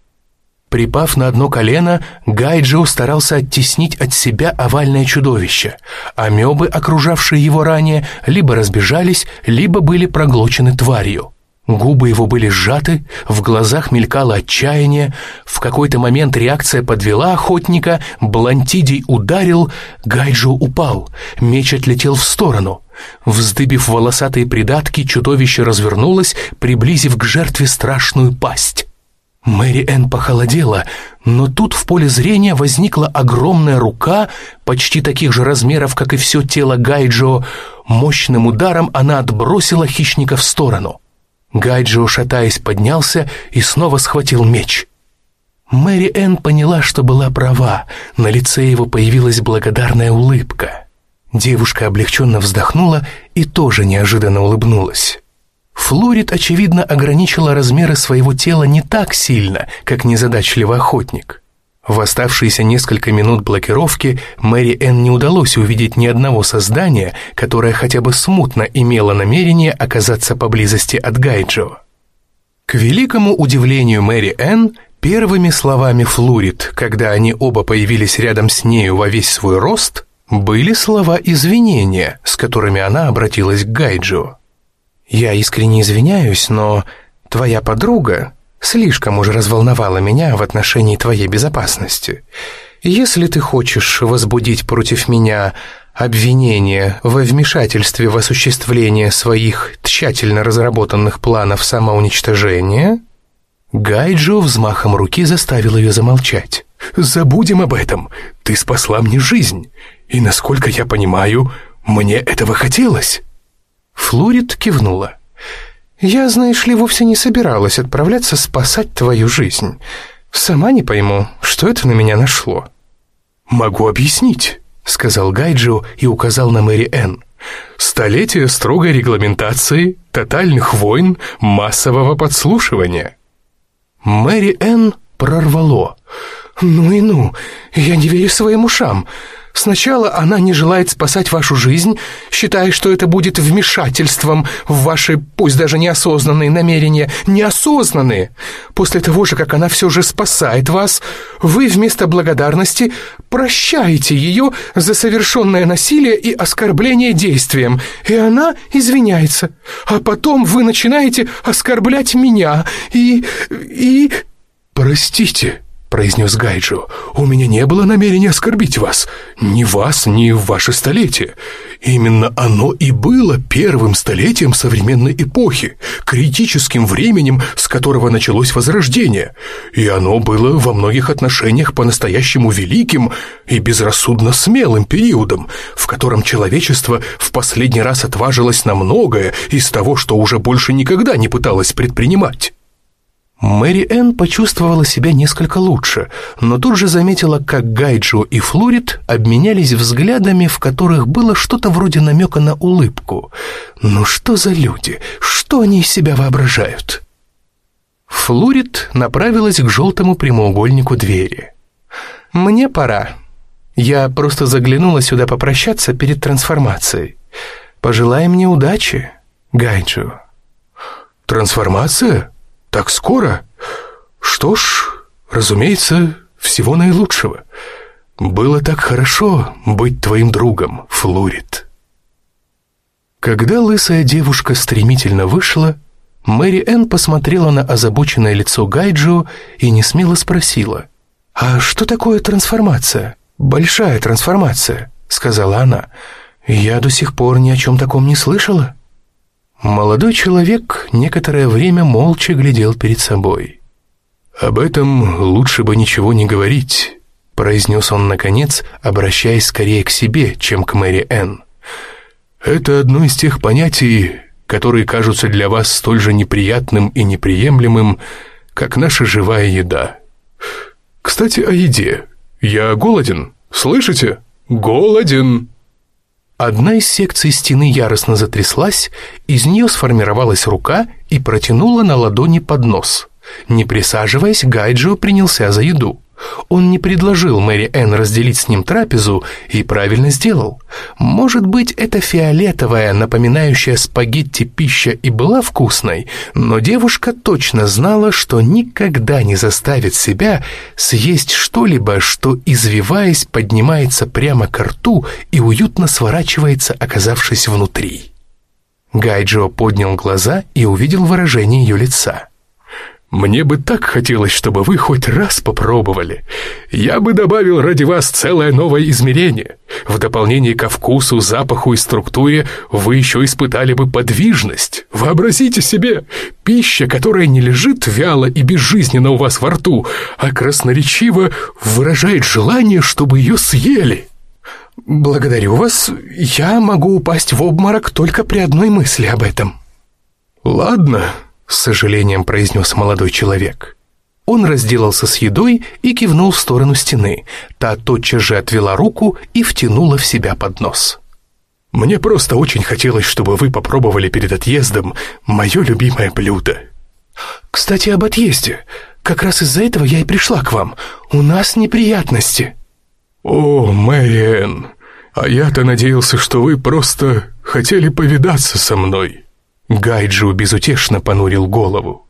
A: Припав на одно колено, Гайджио старался оттеснить от себя овальное чудовище. Амебы, окружавшие его ранее, либо разбежались, либо были проглочены тварью. Губы его были сжаты, в глазах мелькало отчаяние. В какой-то момент реакция подвела охотника, Блантидий ударил, Гайджо упал, меч отлетел в сторону. Вздыбив волосатые придатки, чудовище развернулось, приблизив к жертве страшную пасть. Мэри Энн похолодела, но тут в поле зрения возникла огромная рука, почти таких же размеров, как и все тело Гайджо. Мощным ударом она отбросила хищника в сторону. Гайджо, шатаясь, поднялся и снова схватил меч. Мэри Энн поняла, что была права, на лице его появилась благодарная улыбка. Девушка облегченно вздохнула и тоже неожиданно улыбнулась. Флорид, очевидно, ограничила размеры своего тела не так сильно, как незадачливый охотник. В оставшиеся несколько минут блокировки Мэри Энн не удалось увидеть ни одного создания, которое хотя бы смутно имело намерение оказаться поблизости от Гайджо. К великому удивлению Мэри Энн, первыми словами Флурит, когда они оба появились рядом с нею во весь свой рост, были слова извинения, с которыми она обратилась к Гайджо. «Я искренне извиняюсь, но твоя подруга слишком уже разволновала меня в отношении твоей безопасности. Если ты хочешь возбудить против меня обвинение во вмешательстве в осуществление своих тщательно разработанных планов самоуничтожения...» Гайджо взмахом руки заставил ее замолчать. «Забудем об этом. Ты спасла мне жизнь. И, насколько я понимаю, мне этого хотелось». Флорид кивнула. «Я, знаешь ли, вовсе не собиралась отправляться спасать твою жизнь. Сама не пойму, что это на меня нашло». «Могу объяснить», — сказал Гайджио и указал на Мэри Энн. «Столетие строгой регламентации, тотальных войн, массового подслушивания». Мэри Энн прорвало. «Ну и ну, я не верю своим ушам. Сначала она не желает спасать вашу жизнь, считая, что это будет вмешательством в ваши, пусть даже неосознанные намерения, неосознанные. После того же, как она все же спасает вас, вы вместо благодарности прощаете ее за совершенное насилие и оскорбление действием, и она извиняется. А потом вы начинаете оскорблять меня и... и...
B: Простите, произнес Гайджо. «У меня не было намерения оскорбить вас. Ни вас, ни ваше столетие. Именно оно и было первым столетием современной эпохи, критическим временем, с которого началось Возрождение. И оно было во многих отношениях по-настоящему великим и безрассудно смелым периодом, в котором человечество в последний раз отважилось на многое из того, что уже больше никогда не пыталось предпринимать».
A: Мэри Энн почувствовала себя несколько лучше, но тут же заметила, как Гайджо и Флорид обменялись взглядами, в которых было что-то вроде намека на улыбку. Ну что за люди? Что они из себя воображают? Флорид направилась к желтому прямоугольнику двери. «Мне пора. Я просто заглянула сюда попрощаться перед трансформацией. Пожелай мне удачи, Гайджо».
B: «Трансформация?» Так скоро? Что ж, разумеется, всего наилучшего. Было так хорошо быть твоим другом, Флорид.
A: Когда лысая девушка стремительно вышла, Мэри Энн посмотрела на озабоченное лицо Гайджо и несмело спросила, «А что такое трансформация? Большая трансформация», — сказала она. «Я до сих пор ни о чем таком не слышала». Молодой человек некоторое время молча глядел перед собой.
B: «Об этом лучше бы ничего не говорить», — произнес он наконец, обращаясь скорее к себе, чем к Мэри Энн. «Это одно из тех понятий, которые кажутся для вас столь же неприятным и неприемлемым, как наша живая еда. Кстати, о еде. Я голоден, слышите? Голоден!»
A: Одна из секций стены яростно затряслась, из нее сформировалась рука и протянула на ладони поднос. Не присаживаясь, Гайджио принялся за еду. Он не предложил Мэри Энн разделить с ним трапезу и правильно сделал. Может быть, эта фиолетовая, напоминающая спагетти пища и была вкусной, но девушка точно знала, что никогда не заставит себя съесть что-либо, что, извиваясь, поднимается прямо к рту и уютно сворачивается, оказавшись внутри. Гайджио поднял глаза и увидел выражение ее лица.
B: Мне бы так хотелось, чтобы вы хоть раз попробовали. Я бы добавил ради вас целое новое измерение. В дополнение ко вкусу, запаху и структуре вы еще испытали бы подвижность. Вообразите себе, пища, которая не лежит вяло и безжизненно у вас во рту, а красноречиво выражает желание, чтобы ее съели.
A: Благодарю вас, я могу упасть в обморок только при одной мысли об этом.
B: Ладно, с сожалением произнес молодой человек.
A: Он разделался с едой и кивнул в сторону стены. Та тотчас же отвела руку и втянула в себя под нос.
B: «Мне просто очень хотелось, чтобы вы попробовали перед отъездом мое любимое блюдо».
A: «Кстати, об отъезде. Как раз из-за этого я и пришла к вам. У нас неприятности».
B: «О, Мэриэн, а я-то надеялся, что вы просто хотели повидаться со мной».
A: Гайджу безутешно понурил голову.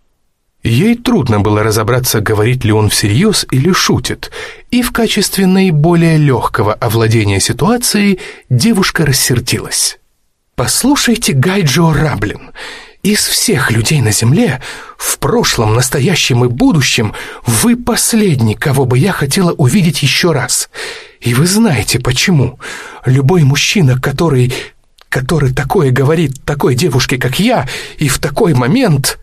A: Ей трудно было разобраться, говорит ли он всерьез или шутит, и в качестве наиболее легкого овладения ситуацией девушка рассердилась. «Послушайте, Гайджо Раблин, из всех людей на Земле, в прошлом, настоящем и будущем, вы последний, кого бы я хотела увидеть еще раз. И вы знаете почему. Любой мужчина, который который такое говорит такой девушке, как я, и в такой момент...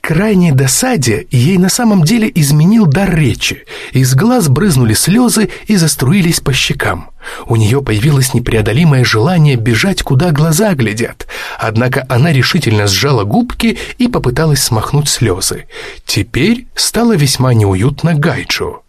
A: К крайней досаде ей на самом деле изменил дар речи. Из глаз брызнули слезы и заструились по щекам. У нее появилось непреодолимое желание бежать, куда глаза глядят. Однако она решительно сжала губки и попыталась смахнуть слезы. Теперь стало весьма неуютно Гайджу.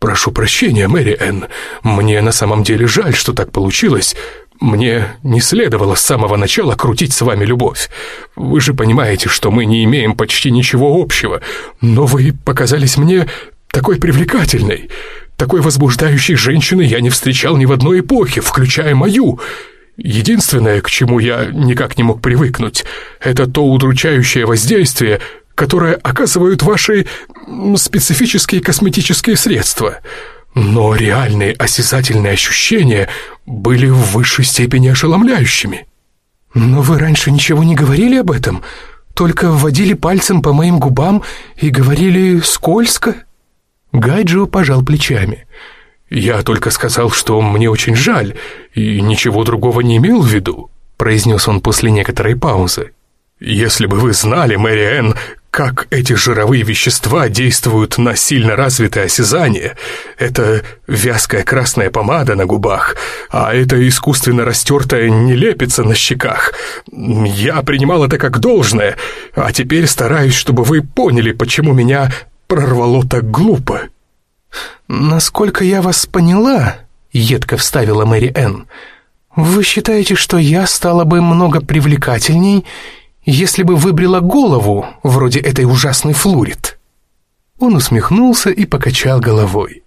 B: «Прошу прощения, Мэри Энн. Мне на самом деле жаль, что так получилось. Мне не следовало с самого начала крутить с вами любовь. Вы же понимаете, что мы не имеем почти ничего общего, но вы показались мне такой привлекательной, такой возбуждающей женщины я не встречал ни в одной эпохе, включая мою. Единственное, к чему я никак не мог привыкнуть, это то удручающее воздействие, которое оказывают ваши специфические косметические средства.
A: Но реальные осязательные ощущения были в высшей степени ошеломляющими.
F: «Но вы раньше ничего не говорили об этом? Только вводили пальцем по моим губам и говорили «скользко»?» Гайджио пожал плечами.
A: «Я только сказал, что мне очень жаль, и ничего другого не имел в виду», произнес он после некоторой паузы. «Если бы вы знали, Мэри Энн, как эти жировые вещества действуют на сильно развитое осязание. Это вязкая красная помада на губах, а это искусственно растертая нелепица на щеках. Я принимал это как должное, а теперь стараюсь, чтобы вы поняли, почему меня прорвало так глупо».
F: «Насколько я вас поняла», — едко вставила Мэри Энн, «вы считаете, что я стала бы много привлекательней, если бы выбрила голову, вроде этой ужасной флурит». Он усмехнулся и покачал головой.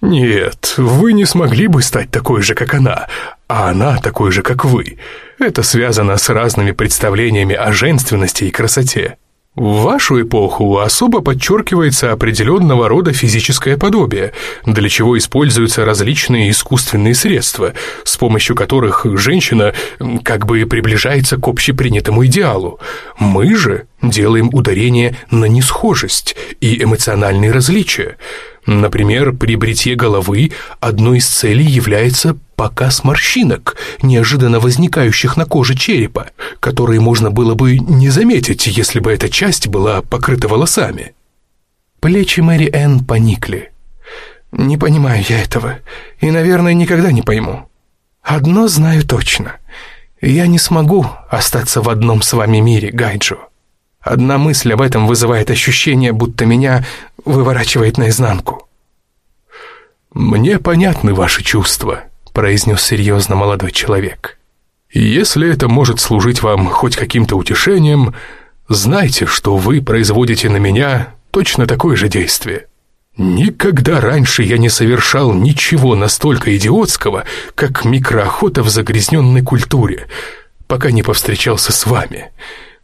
A: «Нет, вы не смогли бы стать такой же, как она, а она такой же, как вы. Это связано с разными представлениями о женственности и красоте. В вашу эпоху особо подчеркивается определенного рода физическое подобие, для чего используются различные искусственные средства, с помощью которых женщина как бы приближается к общепринятому идеалу. Мы же делаем ударение на несхожесть и эмоциональные различия – Например, при бритье головы одной из целей является показ морщинок, неожиданно возникающих на коже черепа, которые можно было бы не заметить, если бы эта часть была покрыта волосами.
F: Плечи Мэри Энн поникли. «Не понимаю я этого, и, наверное, никогда не пойму. Одно знаю точно. Я не смогу остаться в одном с вами мире, Гайджо. Одна мысль об этом вызывает ощущение, будто меня выворачивает наизнанку.
A: «Мне понятны ваши чувства», — произнес серьезно молодой человек. «Если это может служить вам хоть каким-то утешением, знайте, что вы производите на меня точно такое же действие. Никогда раньше я не совершал ничего настолько идиотского, как микроохота в загрязненной культуре, пока не повстречался с вами.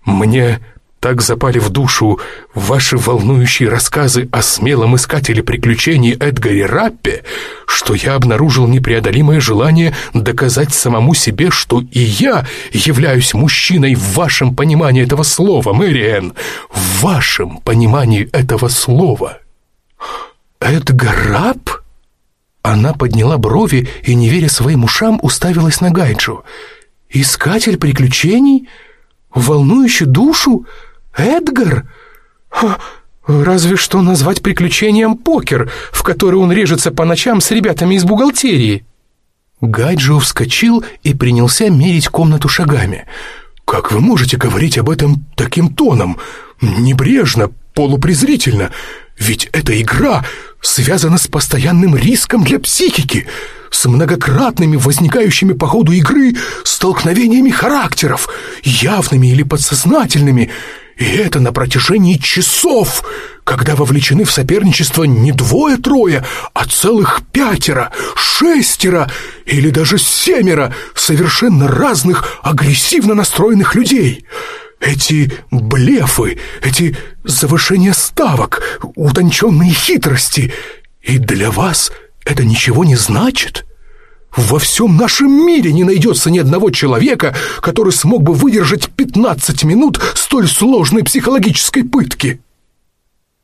A: Мне так запали в душу ваши волнующие рассказы о смелом искателе приключений Эдгаре Раппе, что я обнаружил непреодолимое желание доказать самому себе, что и я являюсь мужчиной в вашем понимании этого слова, Мэриэн, в вашем понимании этого слова.
F: Эдгар Рапп? Она подняла брови и, не веря своим ушам, уставилась на Гайджу. «Искатель приключений? Волнующий душу?» «Эдгар? Ха, разве что назвать приключением покер, в который он режется по ночам с ребятами из бухгалтерии». Гайджио вскочил и принялся мерить комнату шагами.
A: «Как вы можете говорить об этом таким тоном? Небрежно, полупрезрительно? Ведь эта игра связана с постоянным риском для психики, с многократными возникающими по ходу игры столкновениями характеров, явными или подсознательными». И это на протяжении часов, когда вовлечены в соперничество не двое-трое, а целых пятеро, шестеро или даже семеро совершенно разных агрессивно настроенных людей. Эти блефы, эти завышения ставок, утонченные хитрости. И для вас это ничего не значит?» Во всем нашем мире не найдется ни одного человека, который смог бы выдержать 15 минут столь сложной психологической пытки.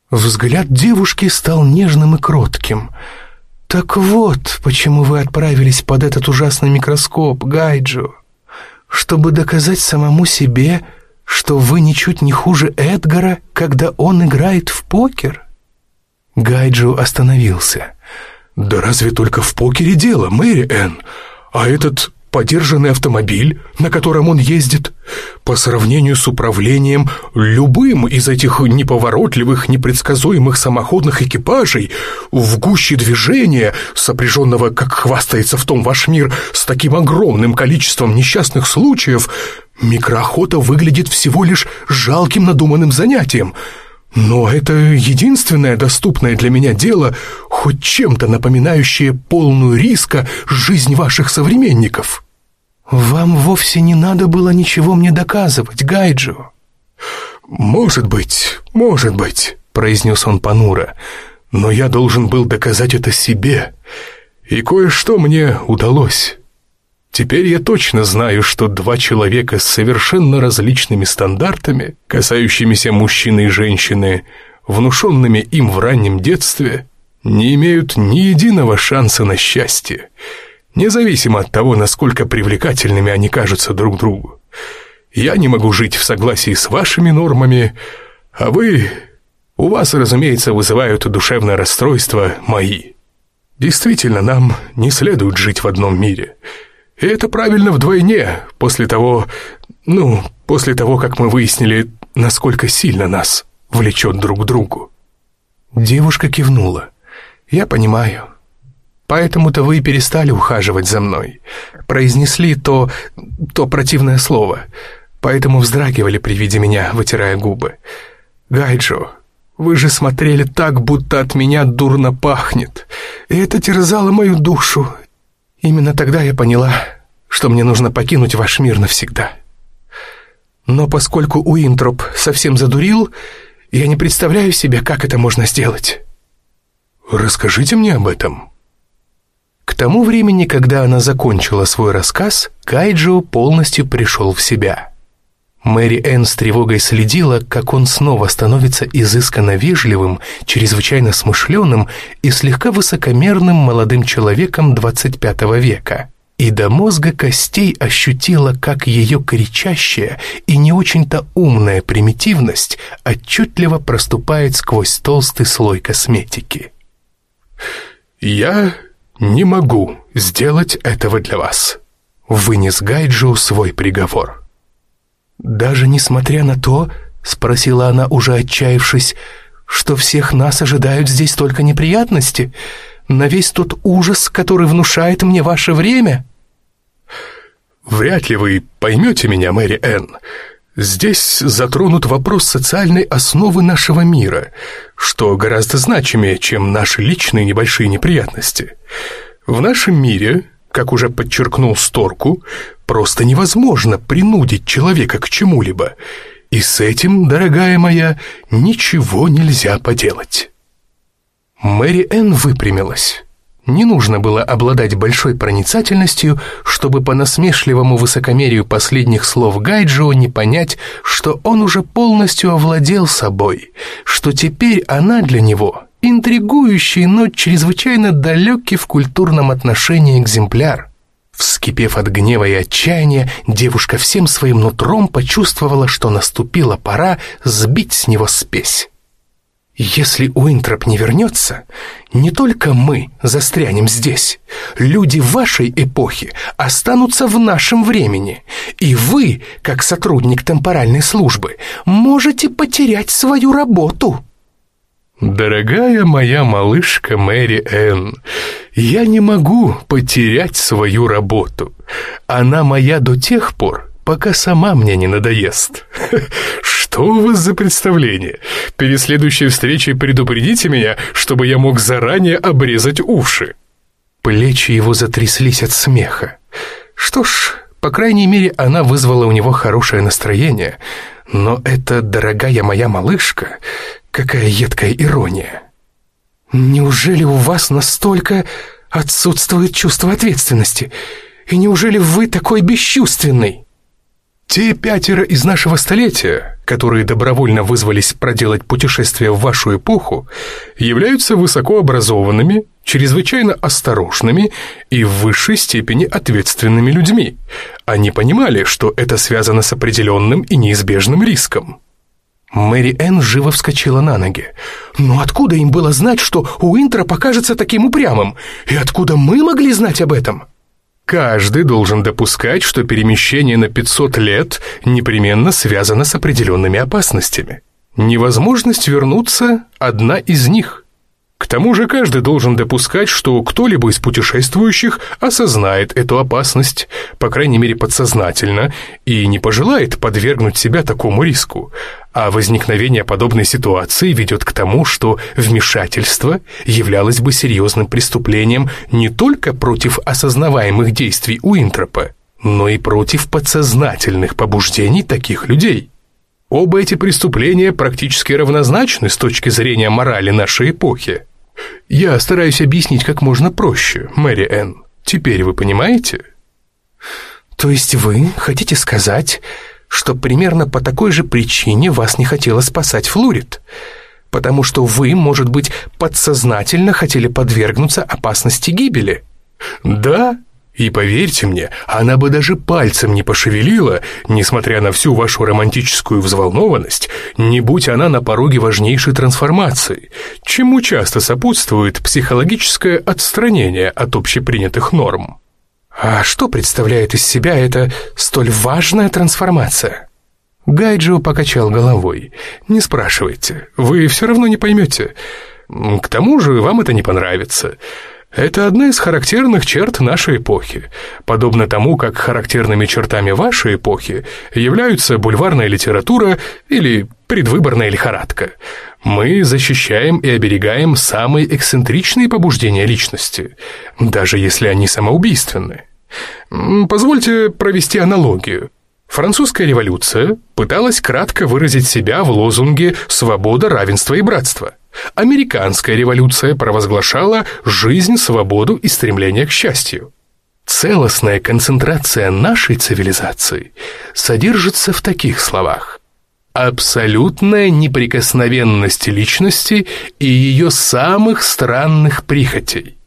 F: Взгляд девушки стал нежным и кротким. «Так вот, почему вы отправились под этот ужасный микроскоп, Гайджо, чтобы доказать самому себе, что вы ничуть не хуже Эдгара, когда он играет в покер?» Гайджо остановился.
A: «Да разве только в покере дело, Мэри Энн? А этот подержанный автомобиль, на котором он ездит, по сравнению с управлением любым из этих неповоротливых, непредсказуемых самоходных экипажей, в гуще движения, сопряженного, как хвастается в том ваш мир, с таким огромным количеством несчастных случаев, микроохота выглядит всего лишь жалким надуманным занятием — но это единственное доступное для меня дело, хоть чем-то напоминающее полную риска жизнь ваших современников.
F: Вам вовсе не надо было ничего мне доказывать, Гайджо.
A: Может быть, может быть, произнес он понуро.
B: Но я должен был доказать это себе, и кое-что мне удалось. Теперь я точно знаю, что два человека с совершенно различными стандартами, касающимися мужчины и женщины, внушенными им в раннем детстве, не имеют ни единого шанса на счастье, независимо от того, насколько привлекательными они кажутся друг другу. Я не могу жить в согласии с вашими нормами, а вы... У вас, разумеется, вызывают душевное расстройство мои. Действительно, нам не следует жить в одном мире. И это правильно вдвойне, после того... Ну, после того, как мы выяснили, насколько сильно нас влечет друг к другу.
A: Девушка кивнула. «Я понимаю. Поэтому-то вы перестали ухаживать за мной. Произнесли то... то противное слово. Поэтому вздрагивали при виде меня, вытирая губы. Гайджо, вы же смотрели так, будто от меня дурно пахнет. И это терзало мою душу. Именно тогда я поняла, что мне нужно покинуть ваш мир навсегда. Но поскольку Уинтроп совсем задурил, я не представляю себе, как это можно сделать.
B: Расскажите мне об этом.
A: К тому времени, когда она закончила свой рассказ, Кайджо полностью пришел в себя. Мэри Энн с тревогой следила, как он снова становится изысканно вежливым, чрезвычайно смышленым и слегка высокомерным молодым человеком 25 века. И до мозга костей ощутила, как ее кричащая и не очень-то умная примитивность отчетливо проступает сквозь толстый слой косметики.
B: «Я не могу сделать этого для вас», — вынес Гайджу свой приговор.
A: «Даже несмотря на то, — спросила она, уже отчаявшись, — что всех нас ожидают здесь только неприятности, на весь тот ужас, который внушает мне ваше время?»
B: «Вряд ли вы поймете меня, Мэри Энн. Здесь затронут вопрос социальной основы нашего мира, что гораздо значимее, чем наши личные небольшие неприятности. В нашем мире, как уже подчеркнул Сторку, просто невозможно принудить человека к чему-либо, и с этим, дорогая моя, ничего нельзя поделать».
A: Мэри Энн выпрямилась. Не нужно было обладать большой проницательностью, чтобы по насмешливому высокомерию последних слов Гайджио не понять, что он уже полностью овладел собой, что теперь она для него интригующий, но чрезвычайно далекий в культурном отношении экземпляр. Вскипев от гнева и отчаяния, девушка всем своим нутром почувствовала, что наступила пора сбить с него спесь. Если Уинтроп не вернется, не только мы застрянем здесь. Люди вашей эпохи останутся в нашем времени. И вы, как сотрудник темпоральной службы, можете потерять свою работу.
B: «Дорогая моя малышка Мэри Энн, я не могу потерять свою работу. Она моя до тех пор, пока сама мне не надоест. <laughs> Что у вас за представление? Перед следующей встречей предупредите меня, чтобы я мог заранее обрезать уши».
A: Плечи его затряслись от смеха. Что ж, по крайней мере, она вызвала у него хорошее настроение. Но это, дорогая моя малышка, какая едкая ирония. Неужели у вас настолько отсутствует чувство ответственности? И неужели вы такой бесчувственный?
B: Те пятеро из нашего столетия, которые добровольно вызвались проделать путешествие в вашу эпоху, являются высокообразованными, чрезвычайно осторожными и в высшей степени ответственными людьми. Они понимали, что это связано с определенным и неизбежным риском.
A: Мэри Энн живо вскочила на ноги. «Но откуда им было знать, что Уинтер покажется таким упрямым? И откуда мы могли знать об этом?»
B: Каждый должен допускать, что перемещение на 500 лет непременно связано с определенными опасностями. Невозможность вернуться – одна из них. К тому же каждый должен допускать, что кто-либо из путешествующих осознает эту опасность, по крайней мере подсознательно, и не пожелает подвергнуть себя такому риску, а возникновение подобной ситуации ведет к тому, что вмешательство являлось бы серьезным преступлением не только против осознаваемых действий Уинтропа, но и против подсознательных побуждений таких людей. Оба эти преступления практически равнозначны с точки зрения морали нашей эпохи.
A: Я стараюсь объяснить как можно проще, Мэри Энн. Теперь вы понимаете? То есть вы хотите сказать, что примерно по такой же причине вас не хотела спасать Флурит? Потому что вы, может быть, подсознательно хотели подвергнуться опасности гибели? Да, и поверьте мне, она бы даже пальцем не пошевелила, несмотря на всю вашу романтическую взволнованность, не будь она на пороге важнейшей трансформации, чему часто сопутствует психологическое отстранение от общепринятых норм. А что представляет из себя эта столь важная трансформация? Гайджио покачал головой. «Не спрашивайте, вы все равно не поймете. К тому же вам это не понравится». Это одна из характерных черт нашей эпохи, подобно тому, как характерными чертами вашей эпохи являются бульварная литература или предвыборная лихорадка. Мы защищаем и оберегаем самые эксцентричные побуждения личности, даже если они самоубийственны. Позвольте провести аналогию. Французская революция пыталась кратко выразить себя в лозунге «свобода, равенство и братство». Американская революция провозглашала жизнь, свободу и стремление к счастью. Целостная концентрация нашей цивилизации содержится в таких словах. Абсолютная неприкосновенность личности и ее самых странных прихотей.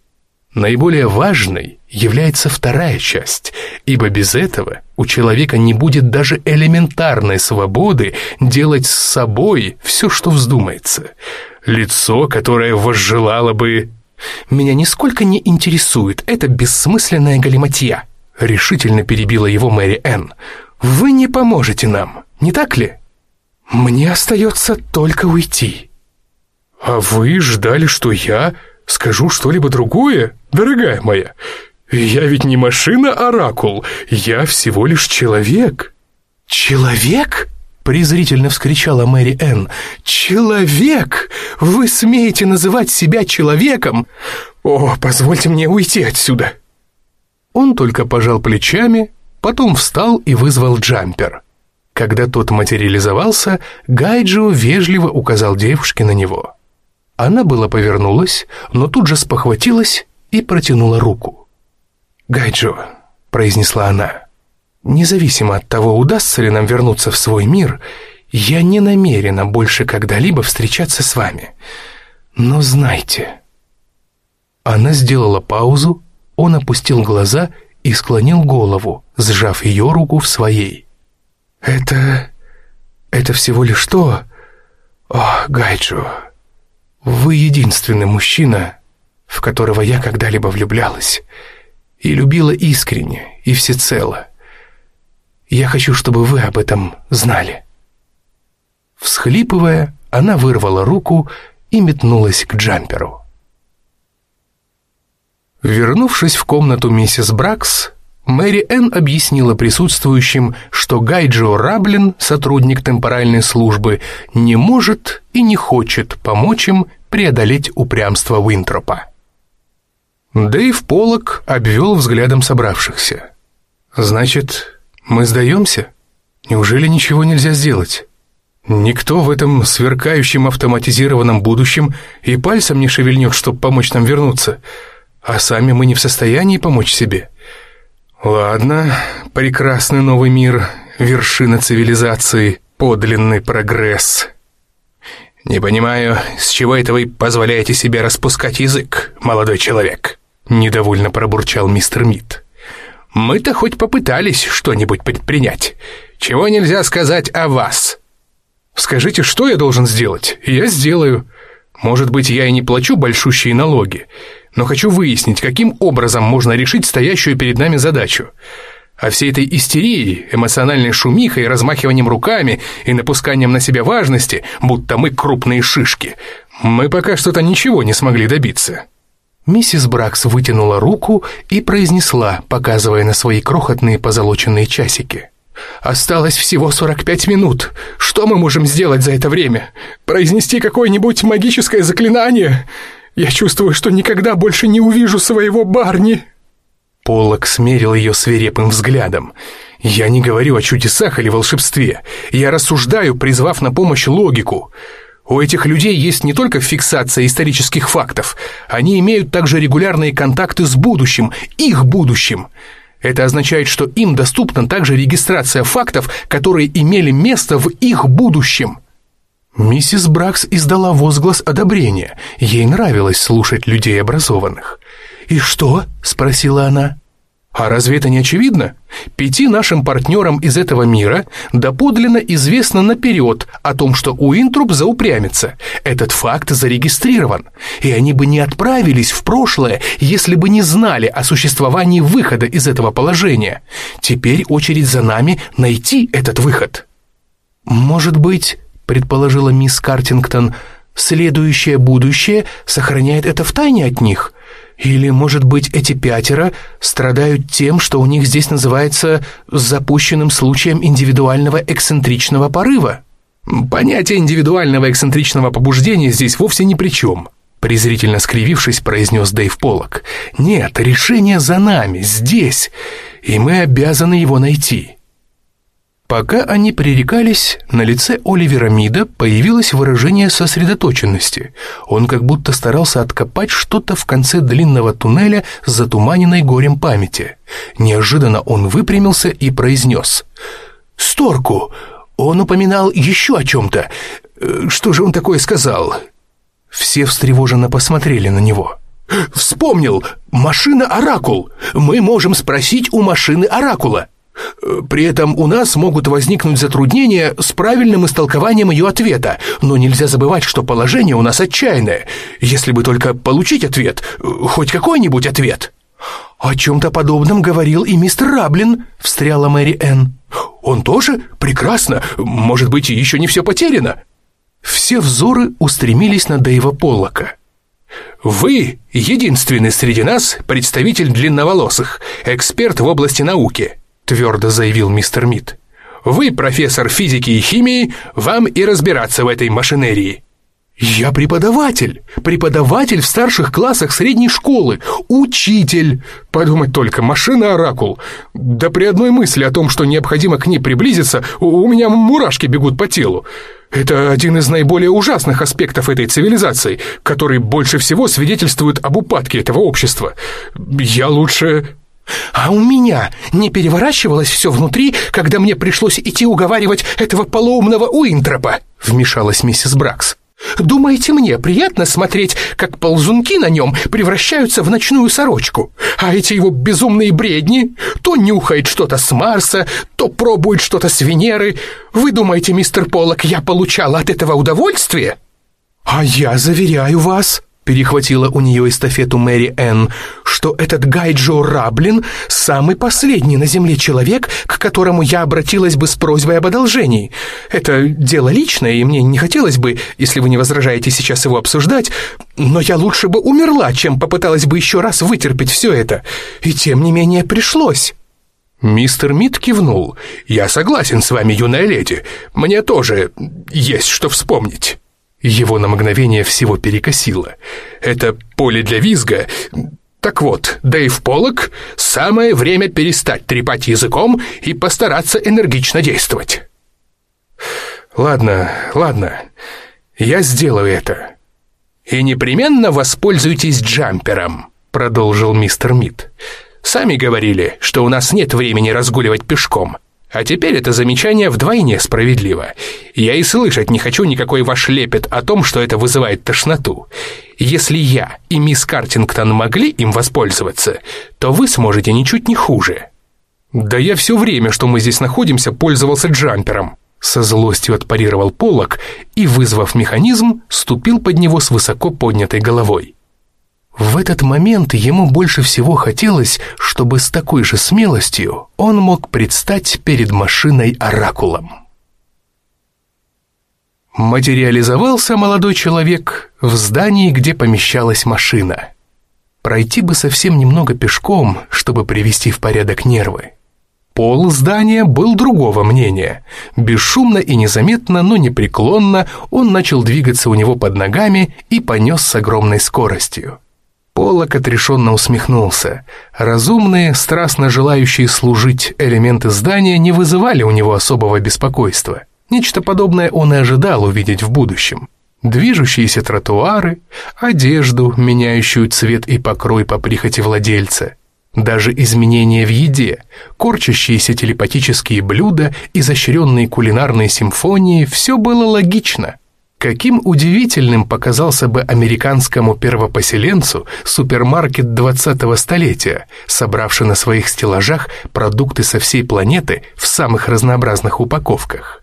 A: Наиболее важной является вторая часть, ибо без этого у человека не будет даже элементарной свободы делать с собой все, что вздумается. Лицо, которое возжелало бы... «Меня нисколько не интересует эта бессмысленная галиматья», решительно перебила его Мэри Энн. «Вы не поможете нам, не так ли? Мне остается только уйти». «А вы ждали, что я скажу что-либо другое, дорогая моя?» «Я ведь не машина-оракул, я всего лишь человек». «Человек?» — презрительно вскричала Мэри Энн. «Человек! Вы смеете называть себя человеком? О, позвольте мне уйти отсюда!» Он только пожал плечами, потом встал и вызвал джампер. Когда тот материализовался, Гайджио вежливо указал девушке на него. Она была повернулась, но тут же спохватилась и протянула руку. «Гайджо», — произнесла она, — «независимо от того, удастся ли нам вернуться в свой мир, я не намерена больше когда-либо встречаться с вами. Но знайте...» Она сделала паузу, он опустил глаза и склонил голову, сжав ее руку в своей. «Это... это всего лишь то... О, Гайджо, вы единственный мужчина, в которого я когда-либо влюблялась» и любила искренне и всецело. Я хочу, чтобы вы об этом знали». Всхлипывая, она вырвала руку и метнулась к джамперу. Вернувшись в комнату миссис Бракс, Мэри Энн объяснила присутствующим, что Гайджо Раблин, сотрудник темпоральной службы, не может и не хочет помочь им преодолеть упрямство Уинтропа. Дэйв Поллок обвел взглядом собравшихся. «Значит, мы сдаемся? Неужели ничего нельзя сделать? Никто в этом сверкающем автоматизированном будущем и пальцем не шевельнет, чтобы помочь нам вернуться, а сами мы не в состоянии помочь себе. Ладно, прекрасный новый мир, вершина цивилизации, подлинный прогресс». «Не понимаю, с чего это вы позволяете себе распускать язык, молодой человек?» Недовольно пробурчал мистер Мид. «Мы-то хоть попытались что-нибудь предпринять. Чего нельзя сказать о вас?» «Скажите, что я должен сделать? Я сделаю. Может быть, я и не плачу большущие налоги, но хочу выяснить, каким образом можно решить стоящую перед нами задачу. А всей этой истерией, эмоциональной шумихой, размахиванием руками и напусканием на себя важности, будто мы крупные шишки, мы пока что-то ничего не смогли добиться». Миссис Бракс вытянула руку и произнесла, показывая на свои крохотные позолоченные часики. «Осталось всего 45 минут. Что мы можем сделать за это время? Произнести какое-нибудь магическое заклинание? Я чувствую, что никогда больше не увижу своего Барни». Полок смерил ее свирепым взглядом. «Я не говорю о чудесах или волшебстве. Я рассуждаю, призвав на помощь логику. У этих людей есть не только фиксация исторических фактов, они имеют также регулярные контакты с будущим, их будущим. Это означает, что им доступна также регистрация фактов, которые имели место в их будущем. Миссис Бракс издала возглас одобрения. Ей нравилось слушать людей образованных. «И что?» — спросила она. А разве это не очевидно? Пяти нашим партнерам из этого мира доподлинно известно наперед о том, что Уинтруп заупрямится. Этот факт зарегистрирован, и они бы не отправились в прошлое, если бы не знали о существовании выхода из этого положения. Теперь очередь за нами найти этот выход. Может быть, предположила мисс Картингтон, следующее будущее сохраняет это в тайне от них – или, может быть, эти пятеро страдают тем, что у них здесь называется запущенным случаем индивидуального эксцентричного порыва? Понятие индивидуального эксцентричного побуждения здесь вовсе ни при чем. Презрительно скривившись, произнес Дэйв Поллок. «Нет, решение за нами, здесь, и мы обязаны его найти». Пока они пререкались, на лице Оливера Мида появилось выражение сосредоточенности. Он как будто старался откопать что-то в конце длинного туннеля с затуманенной горем памяти. Неожиданно он выпрямился и произнес. «Сторку! Он упоминал еще о чем-то. Э, что же он такое сказал?» Все встревоженно посмотрели на него. «Вспомнил! Машина Оракул! Мы можем спросить у машины Оракула!» При этом у нас могут возникнуть затруднения с правильным истолкованием ее ответа, но нельзя забывать, что положение у нас отчаянное. Если бы только получить ответ, хоть какой-нибудь ответ. «О чем-то подобном говорил и мистер Раблин», — встряла Мэри Энн. «Он тоже? Прекрасно. Может быть, еще не все потеряно». Все взоры устремились на Дэйва Поллока. «Вы — единственный среди нас представитель длинноволосых, эксперт в области науки твердо заявил мистер Мид. «Вы, профессор физики и химии, вам и разбираться в этой машинерии». «Я преподаватель, преподаватель в старших классах средней школы, учитель!» Подумать только, машина-оракул. Да при одной мысли о том, что необходимо к ней приблизиться, у меня мурашки бегут по телу. Это один из наиболее ужасных аспектов этой цивилизации, который больше всего свидетельствует об упадке этого общества. Я лучше а у меня не переворачивалось все внутри, когда мне пришлось идти уговаривать этого полоумного Уинтропа, вмешалась миссис Бракс. Думаете, мне приятно смотреть, как ползунки на нем превращаются в ночную сорочку? А эти его безумные бредни то нюхает что-то с Марса, то пробует что-то с Венеры. Вы думаете, мистер Поллок, я получала от этого удовольствие? А я заверяю вас, перехватила у нее эстафету Мэри Энн, что этот Гайджо Раблин – самый последний на Земле человек, к которому я обратилась бы с просьбой об одолжении. Это дело личное, и мне не хотелось бы, если вы не возражаете сейчас его обсуждать, но я лучше бы умерла, чем попыталась бы еще раз вытерпеть все это. И тем не менее пришлось». Мистер Мид кивнул. «Я согласен с вами, юная леди. Мне тоже есть что вспомнить». Его на мгновение всего перекосило. Это поле для визга. Так вот, Дэйв Поллок, самое время перестать трепать языком и постараться энергично действовать. Ладно, ладно, я сделаю это. И непременно воспользуйтесь джампером, продолжил мистер Мид. Сами говорили, что у нас нет времени разгуливать пешком. А теперь это замечание вдвойне справедливо. Я и слышать не хочу никакой ваш лепет о том, что это вызывает тошноту. Если я и мисс Картингтон могли им воспользоваться, то вы сможете ничуть не хуже. Да я все время, что мы здесь находимся, пользовался джампером. Со злостью отпарировал полок и, вызвав механизм, ступил под него с высоко поднятой головой. В этот момент ему больше всего хотелось, чтобы с такой же смелостью он мог предстать перед машиной-оракулом. Материализовался молодой человек в здании, где помещалась машина. Пройти бы совсем немного пешком, чтобы привести в порядок нервы. Пол здания был другого мнения. Бесшумно и незаметно, но непреклонно он начал двигаться у него под ногами и понес с огромной скоростью. Полок отрешенно усмехнулся. Разумные, страстно желающие служить элементы здания не вызывали у него особого беспокойства. Нечто подобное он и ожидал увидеть в будущем. движущиеся тротуары, одежду, меняющую цвет и покрой по прихоти владельца, даже изменения в еде, корчащиеся телепатические блюда, изощренные кулинарные симфонии – все было логично. Каким удивительным показался бы американскому первопоселенцу супермаркет 20-го столетия, собравший на своих стеллажах продукты со всей планеты в самых разнообразных упаковках.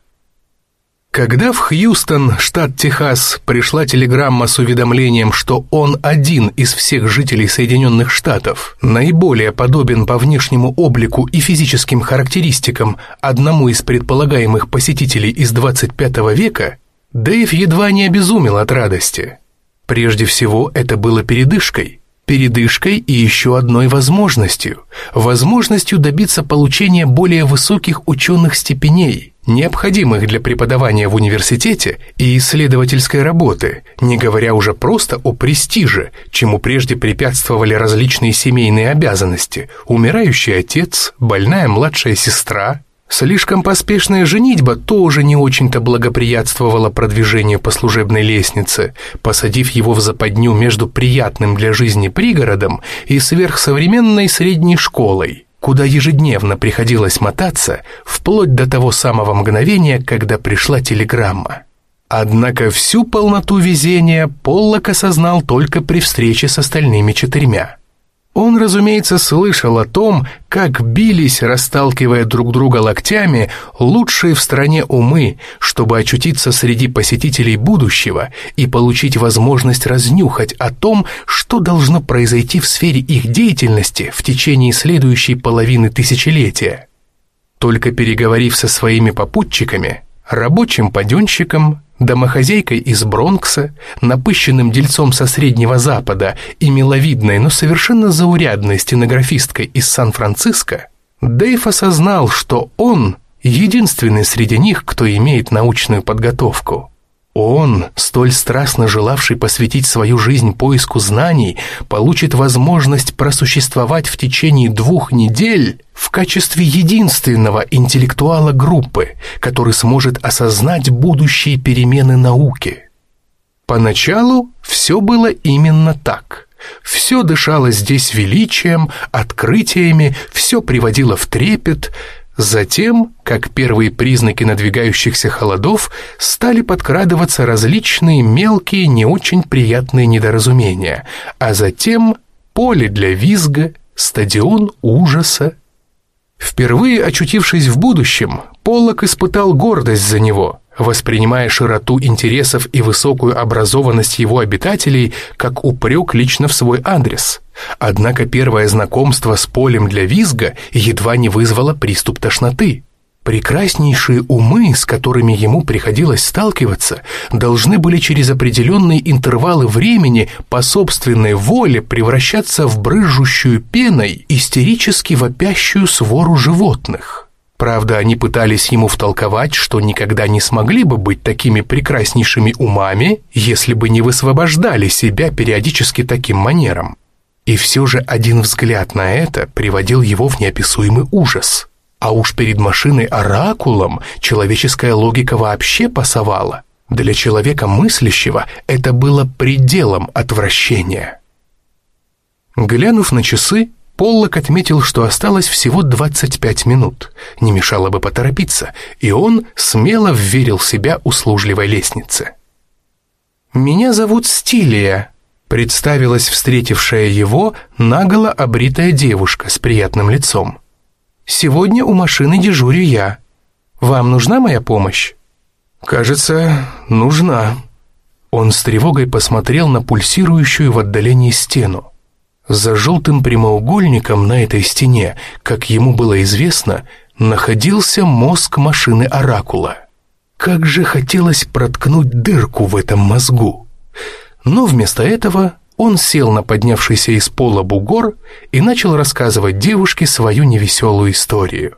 A: Когда в Хьюстон, штат Техас, пришла телеграмма с уведомлением, что он один из всех жителей Соединенных Штатов, наиболее подобен по внешнему облику и физическим характеристикам одному из предполагаемых посетителей из 25 века, Дэйв едва не обезумел от радости. Прежде всего, это было передышкой. Передышкой и еще одной возможностью. Возможностью добиться получения более высоких ученых степеней – необходимых для преподавания в университете и исследовательской работы, не говоря уже просто о престиже, чему прежде препятствовали различные семейные обязанности, умирающий отец, больная младшая сестра. Слишком поспешная женитьба тоже не очень-то благоприятствовала продвижению по служебной лестнице, посадив его в западню между приятным для жизни пригородом и сверхсовременной средней школой куда ежедневно приходилось мотаться, вплоть до того самого мгновения, когда пришла телеграмма. Однако всю полноту везения Поллок осознал только при встрече с остальными четырьмя. Он, разумеется, слышал о том, как бились, расталкивая друг друга локтями, лучшие в стране умы, чтобы очутиться среди посетителей будущего и получить возможность разнюхать о том, что должно произойти в сфере их деятельности в течение следующей половины тысячелетия. Только переговорив со своими попутчиками, рабочим паденщиком, домохозяйкой из Бронкса, напыщенным дельцом со Среднего Запада и миловидной, но совершенно заурядной стенографисткой из Сан-Франциско, Дэйв осознал, что он единственный среди них, кто имеет научную подготовку. Он, столь страстно желавший посвятить свою жизнь поиску знаний, получит возможность просуществовать в течение двух недель в качестве единственного интеллектуала группы, который сможет осознать будущие перемены науки. Поначалу все было именно так. Все дышало здесь величием, открытиями, все приводило в трепет – Затем, как первые признаки надвигающихся холодов, стали подкрадываться различные мелкие, не очень приятные недоразумения, а затем поле для визга, стадион ужаса. Впервые очутившись в будущем, Поллок испытал гордость за него – воспринимая широту интересов и высокую образованность его обитателей как упрек лично в свой адрес. Однако первое знакомство с полем для визга едва не вызвало приступ тошноты. Прекраснейшие умы, с которыми ему приходилось сталкиваться, должны были через определенные интервалы времени по собственной воле превращаться в брызжущую пеной истерически вопящую свору животных. Правда, они пытались ему втолковать, что никогда не смогли бы быть такими прекраснейшими умами, если бы не высвобождали себя периодически таким манером. И все же один взгляд на это приводил его в неописуемый ужас. А уж перед машиной-оракулом человеческая логика вообще пасовала. Для человека мыслящего это было пределом отвращения. Глянув на часы, Поллок отметил, что осталось всего 25 минут. Не мешало бы поторопиться, и он смело вверил себя услужливой лестнице. «Меня зовут Стилия», — представилась встретившая его наголо обритая девушка с приятным лицом. «Сегодня у машины дежурю я. Вам нужна моя помощь?» «Кажется, нужна». Он с тревогой посмотрел на пульсирующую в отдалении стену. За желтым прямоугольником на этой стене, как ему было известно, находился мозг машины Оракула. Как же хотелось проткнуть дырку в этом мозгу. Но вместо этого он сел на поднявшийся из пола бугор и начал рассказывать девушке свою невеселую историю.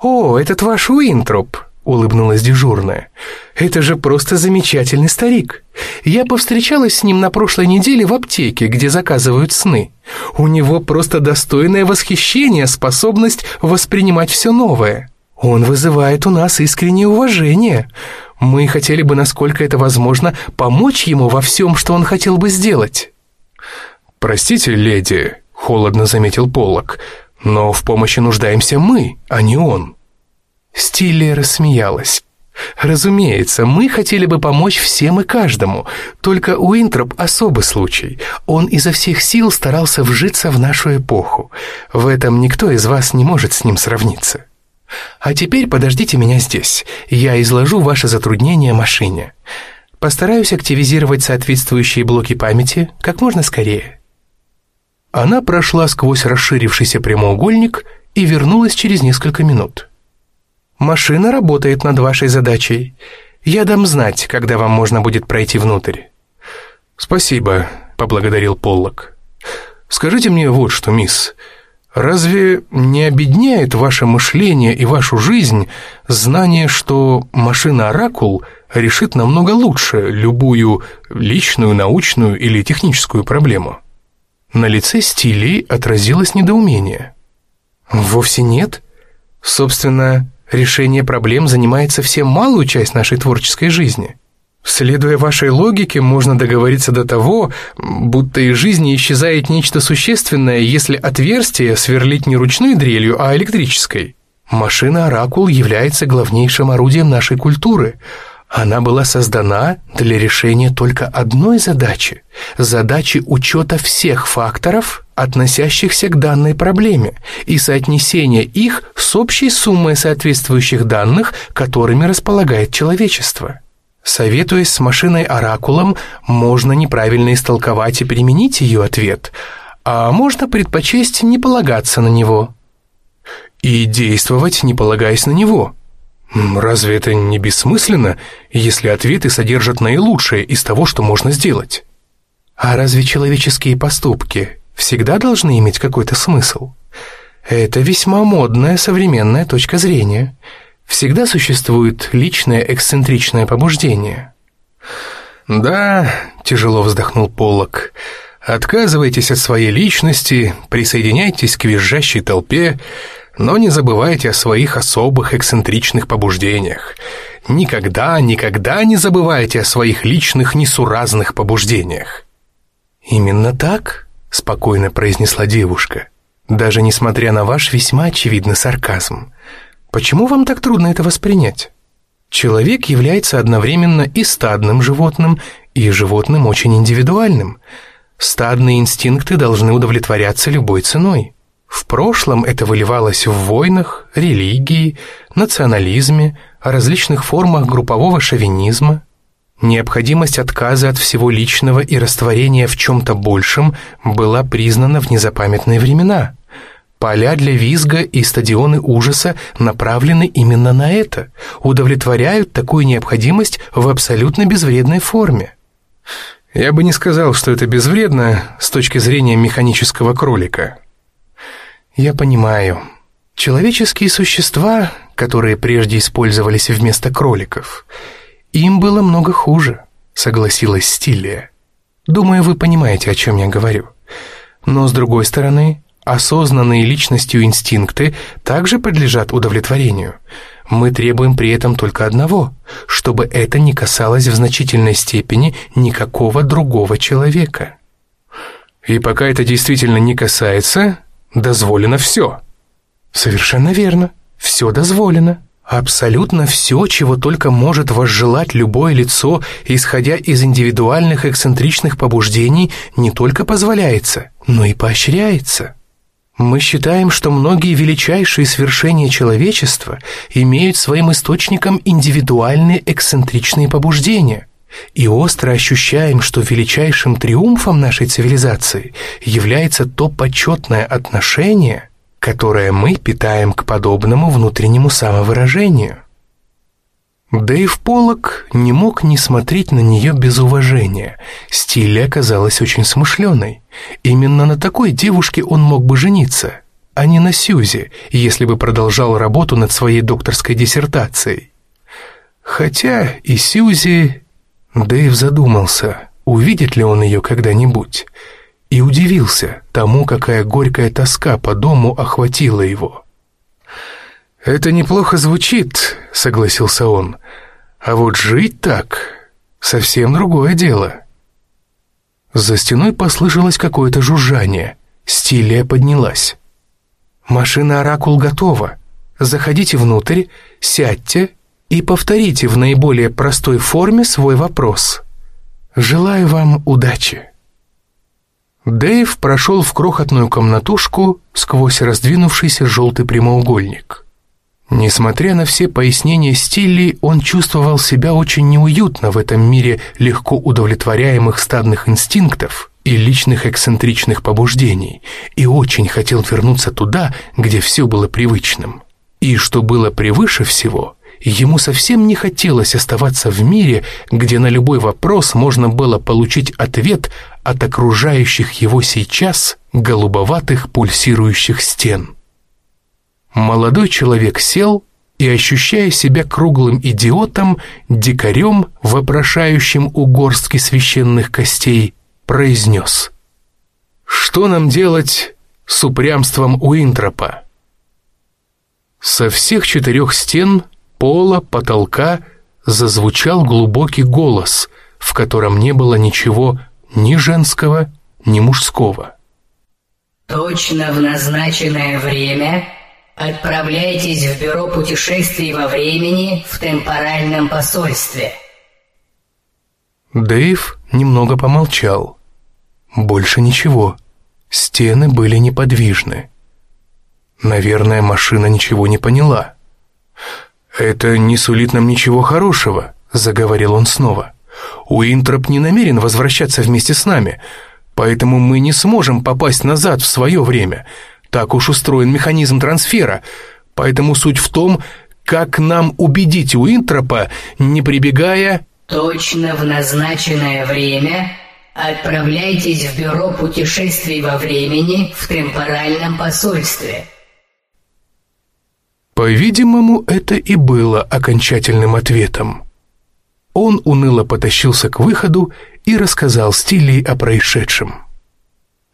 A: «О, этот ваш Уинтроп!» — улыбнулась дежурная. «Это же просто замечательный старик. Я повстречалась с ним на прошлой неделе в аптеке, где заказывают сны. У него просто достойное восхищение, способность воспринимать все новое. Он вызывает у нас искреннее уважение. Мы хотели бы, насколько это возможно, помочь ему во всем, что он хотел бы сделать».
B: «Простите, леди», — холодно заметил Поллок, «но в помощи нуждаемся мы, а не он».
A: Стилли рассмеялась. Разумеется, мы хотели бы помочь всем и каждому, только у Интроп особый случай. Он изо всех сил старался вжиться в нашу эпоху. В этом никто из вас не может с ним сравниться. А теперь подождите меня здесь. Я изложу ваше затруднение машине. Постараюсь активизировать соответствующие блоки памяти как можно скорее. Она прошла сквозь расширившийся прямоугольник и вернулась через несколько минут. Машина работает над вашей задачей. Я дам знать, когда вам можно будет пройти внутрь».
B: «Спасибо», — поблагодарил Поллок. «Скажите мне вот что, мисс. Разве не обедняет ваше мышление и вашу жизнь знание, что машина-оракул решит намного лучше любую личную, научную или техническую проблему?»
A: На лице Стили отразилось недоумение. «Вовсе нет. Собственно, решение проблем занимает совсем малую часть нашей творческой жизни. Следуя вашей логике, можно договориться до того, будто из жизни исчезает нечто существенное, если отверстие сверлить не ручной дрелью, а электрической. Машина-оракул является главнейшим орудием нашей культуры – она была создана для решения только одной задачи – задачи учета всех факторов, относящихся к данной проблеме, и соотнесения их с общей суммой соответствующих данных, которыми располагает человечество. Советуясь с машиной-оракулом, можно неправильно истолковать и применить ее ответ, а можно предпочесть не полагаться на него. И действовать, не полагаясь на него –
B: Разве это не бессмысленно, если ответы содержат наилучшее из того, что можно сделать?
A: А разве человеческие поступки всегда должны иметь какой-то смысл? Это весьма модная современная точка зрения. Всегда существует личное эксцентричное побуждение.
B: «Да», — тяжело вздохнул Поллок, — «отказывайтесь от своей личности, присоединяйтесь к визжащей толпе, но не забывайте о своих особых эксцентричных побуждениях. Никогда, никогда не забывайте о своих личных несуразных побуждениях.
A: «Именно так?» — спокойно произнесла девушка. «Даже несмотря на ваш весьма очевидный сарказм. Почему вам так трудно это воспринять? Человек является одновременно и стадным животным, и животным очень индивидуальным. Стадные инстинкты должны удовлетворяться любой ценой. В прошлом это выливалось в войнах, религии, национализме, различных формах группового шовинизма. Необходимость отказа от всего личного и растворения в чем-то большем была признана в незапамятные времена. Поля для визга и стадионы ужаса направлены именно на это, удовлетворяют такую необходимость в абсолютно безвредной форме.
B: Я бы не сказал, что это безвредно с точки зрения механического кролика.
A: «Я понимаю. Человеческие существа, которые прежде использовались вместо кроликов, им было много хуже», — согласилась Стиллия. «Думаю, вы понимаете, о чем я говорю. Но, с другой стороны, осознанные личностью инстинкты также подлежат удовлетворению. Мы требуем при этом только одного, чтобы это не касалось в значительной степени никакого другого человека».
B: «И пока это действительно не касается, дозволено все».
A: «Совершенно верно. Все дозволено. Абсолютно все, чего только может возжелать любое лицо, исходя из индивидуальных эксцентричных побуждений, не только позволяется, но и поощряется». Мы считаем, что многие величайшие свершения человечества имеют своим источником индивидуальные эксцентричные побуждения – и остро ощущаем, что величайшим триумфом нашей цивилизации является то почетное отношение, которое мы питаем к подобному внутреннему самовыражению. Дэйв Поллок не мог не смотреть на нее без уважения. Стиль оказалась очень смышленой. Именно на такой девушке он мог бы жениться, а не на Сьюзе, если бы продолжал работу над своей докторской диссертацией. Хотя и Сьюзи, Дэйв задумался, увидит ли он ее когда-нибудь, и удивился тому, какая горькая тоска по дому охватила его. «Это неплохо звучит», — согласился он. «А вот жить так — совсем другое дело». За стеной послышалось какое-то жужжание. Стилия поднялась. «Машина «Оракул» готова. Заходите внутрь, сядьте и повторите в наиболее простой форме свой вопрос. Желаю вам удачи». Дэйв прошел в крохотную комнатушку сквозь раздвинувшийся желтый прямоугольник. Несмотря на все пояснения Стилли, он чувствовал себя очень неуютно в этом мире легко удовлетворяемых стадных инстинктов и личных эксцентричных побуждений, и очень хотел вернуться туда, где все было привычным. И что было превыше всего, ему совсем не хотелось оставаться в мире, где на любой вопрос можно было получить ответ от окружающих его сейчас голубоватых пульсирующих стен. Молодой человек сел и, ощущая себя круглым идиотом, дикарем, вопрошающим у горстки священных костей, произнес «Что нам делать с упрямством Уинтропа?» Со всех четырех стен, пола, потолка зазвучал глубокий голос, в котором не было ничего ни женского, ни мужского.
G: «Точно в назначенное время отправляйтесь в бюро путешествий во времени в темпоральном посольстве».
A: Дэйв немного помолчал. Больше ничего. Стены были неподвижны. Наверное, машина ничего не поняла. «Это не сулит нам ничего хорошего», — заговорил он снова. Уинтроп не намерен возвращаться вместе с нами, поэтому мы не сможем попасть назад в свое время. Так уж устроен механизм трансфера. Поэтому суть в том, как нам убедить Уинтропа, не прибегая...
G: Точно в назначенное время отправляйтесь в бюро путешествий во времени в темпоральном посольстве.
A: По-видимому, это и было окончательным ответом. Он уныло потащился к выходу и рассказал Стилли о происшедшем.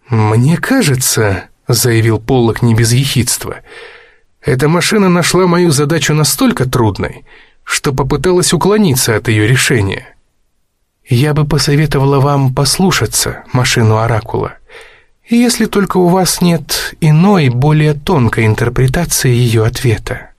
A: «Мне кажется», — заявил Поллок не без ехидства, «эта машина нашла мою задачу настолько трудной, что попыталась уклониться от ее решения. Я бы посоветовала вам послушаться машину Оракула, если только у вас нет иной, более тонкой интерпретации ее ответа».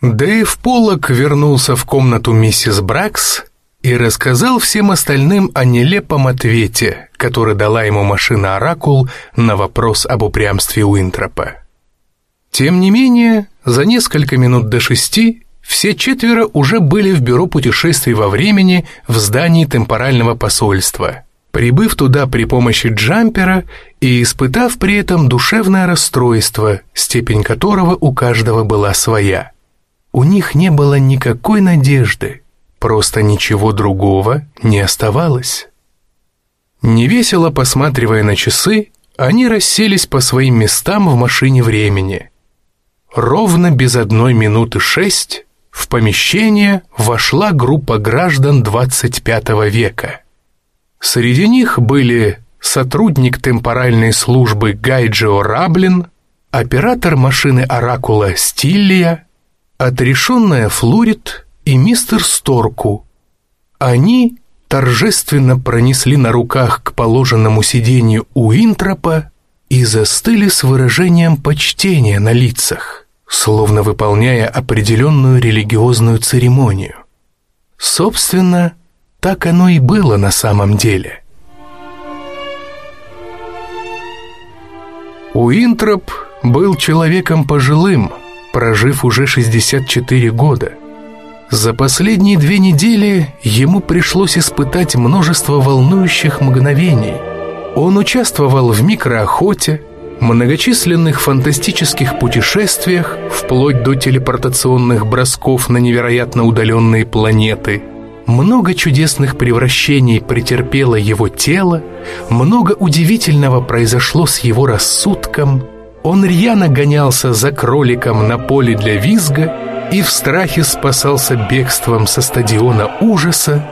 A: Дэйв Поллок вернулся в комнату миссис Бракс и рассказал всем остальным о нелепом ответе, который дала ему машина «Оракул» на вопрос об упрямстве Уинтропа. Тем не менее, за несколько минут до шести все четверо уже были в бюро путешествий во времени в здании темпорального посольства, прибыв туда при помощи джампера и испытав при этом душевное расстройство, степень которого у каждого была своя – у них не было никакой надежды, просто ничего другого не оставалось. Невесело посматривая на часы, они расселись по своим местам в машине времени. Ровно без одной минуты шесть в помещение вошла группа граждан 25 века. Среди них были сотрудник темпоральной службы Гайджио Раблин, оператор машины Оракула Стиллия, отрешенная Флорит и мистер Сторку. Они торжественно пронесли на руках к положенному сиденью у Интропа и застыли с выражением почтения на лицах, словно выполняя определенную религиозную церемонию. Собственно, так оно и было на самом деле. Уинтроп был человеком пожилым – прожив уже 64 года. За последние две недели ему пришлось испытать множество волнующих мгновений. Он участвовал в микроохоте, многочисленных фантастических путешествиях, вплоть до телепортационных бросков на невероятно удаленные планеты. Много чудесных превращений претерпело его тело, много удивительного произошло с его рассудком – он рьяно гонялся за кроликом на поле для визга и в страхе спасался бегством со стадиона ужаса.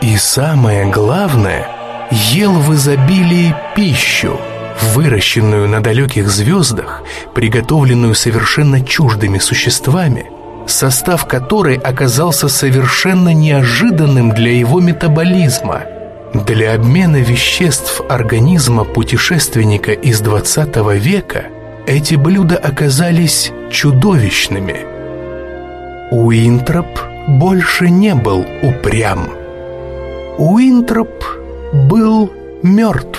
A: И самое главное, ел в изобилии пищу, выращенную на далеких звездах, приготовленную совершенно чуждыми существами, состав которой оказался совершенно неожиданным для его метаболизма. Для обмена веществ организма путешественника из 20 века эти блюда оказались чудовищными. Уинтроп больше не был упрям. Уинтроп был мертв.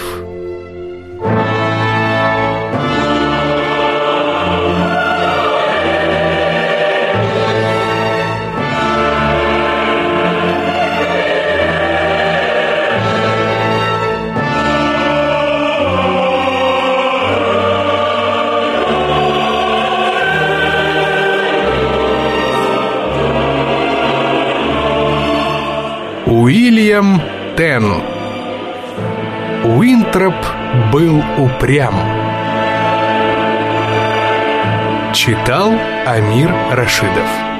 A: Уильям Тен. Уинтроп был упрям. Читал Амир Рашидов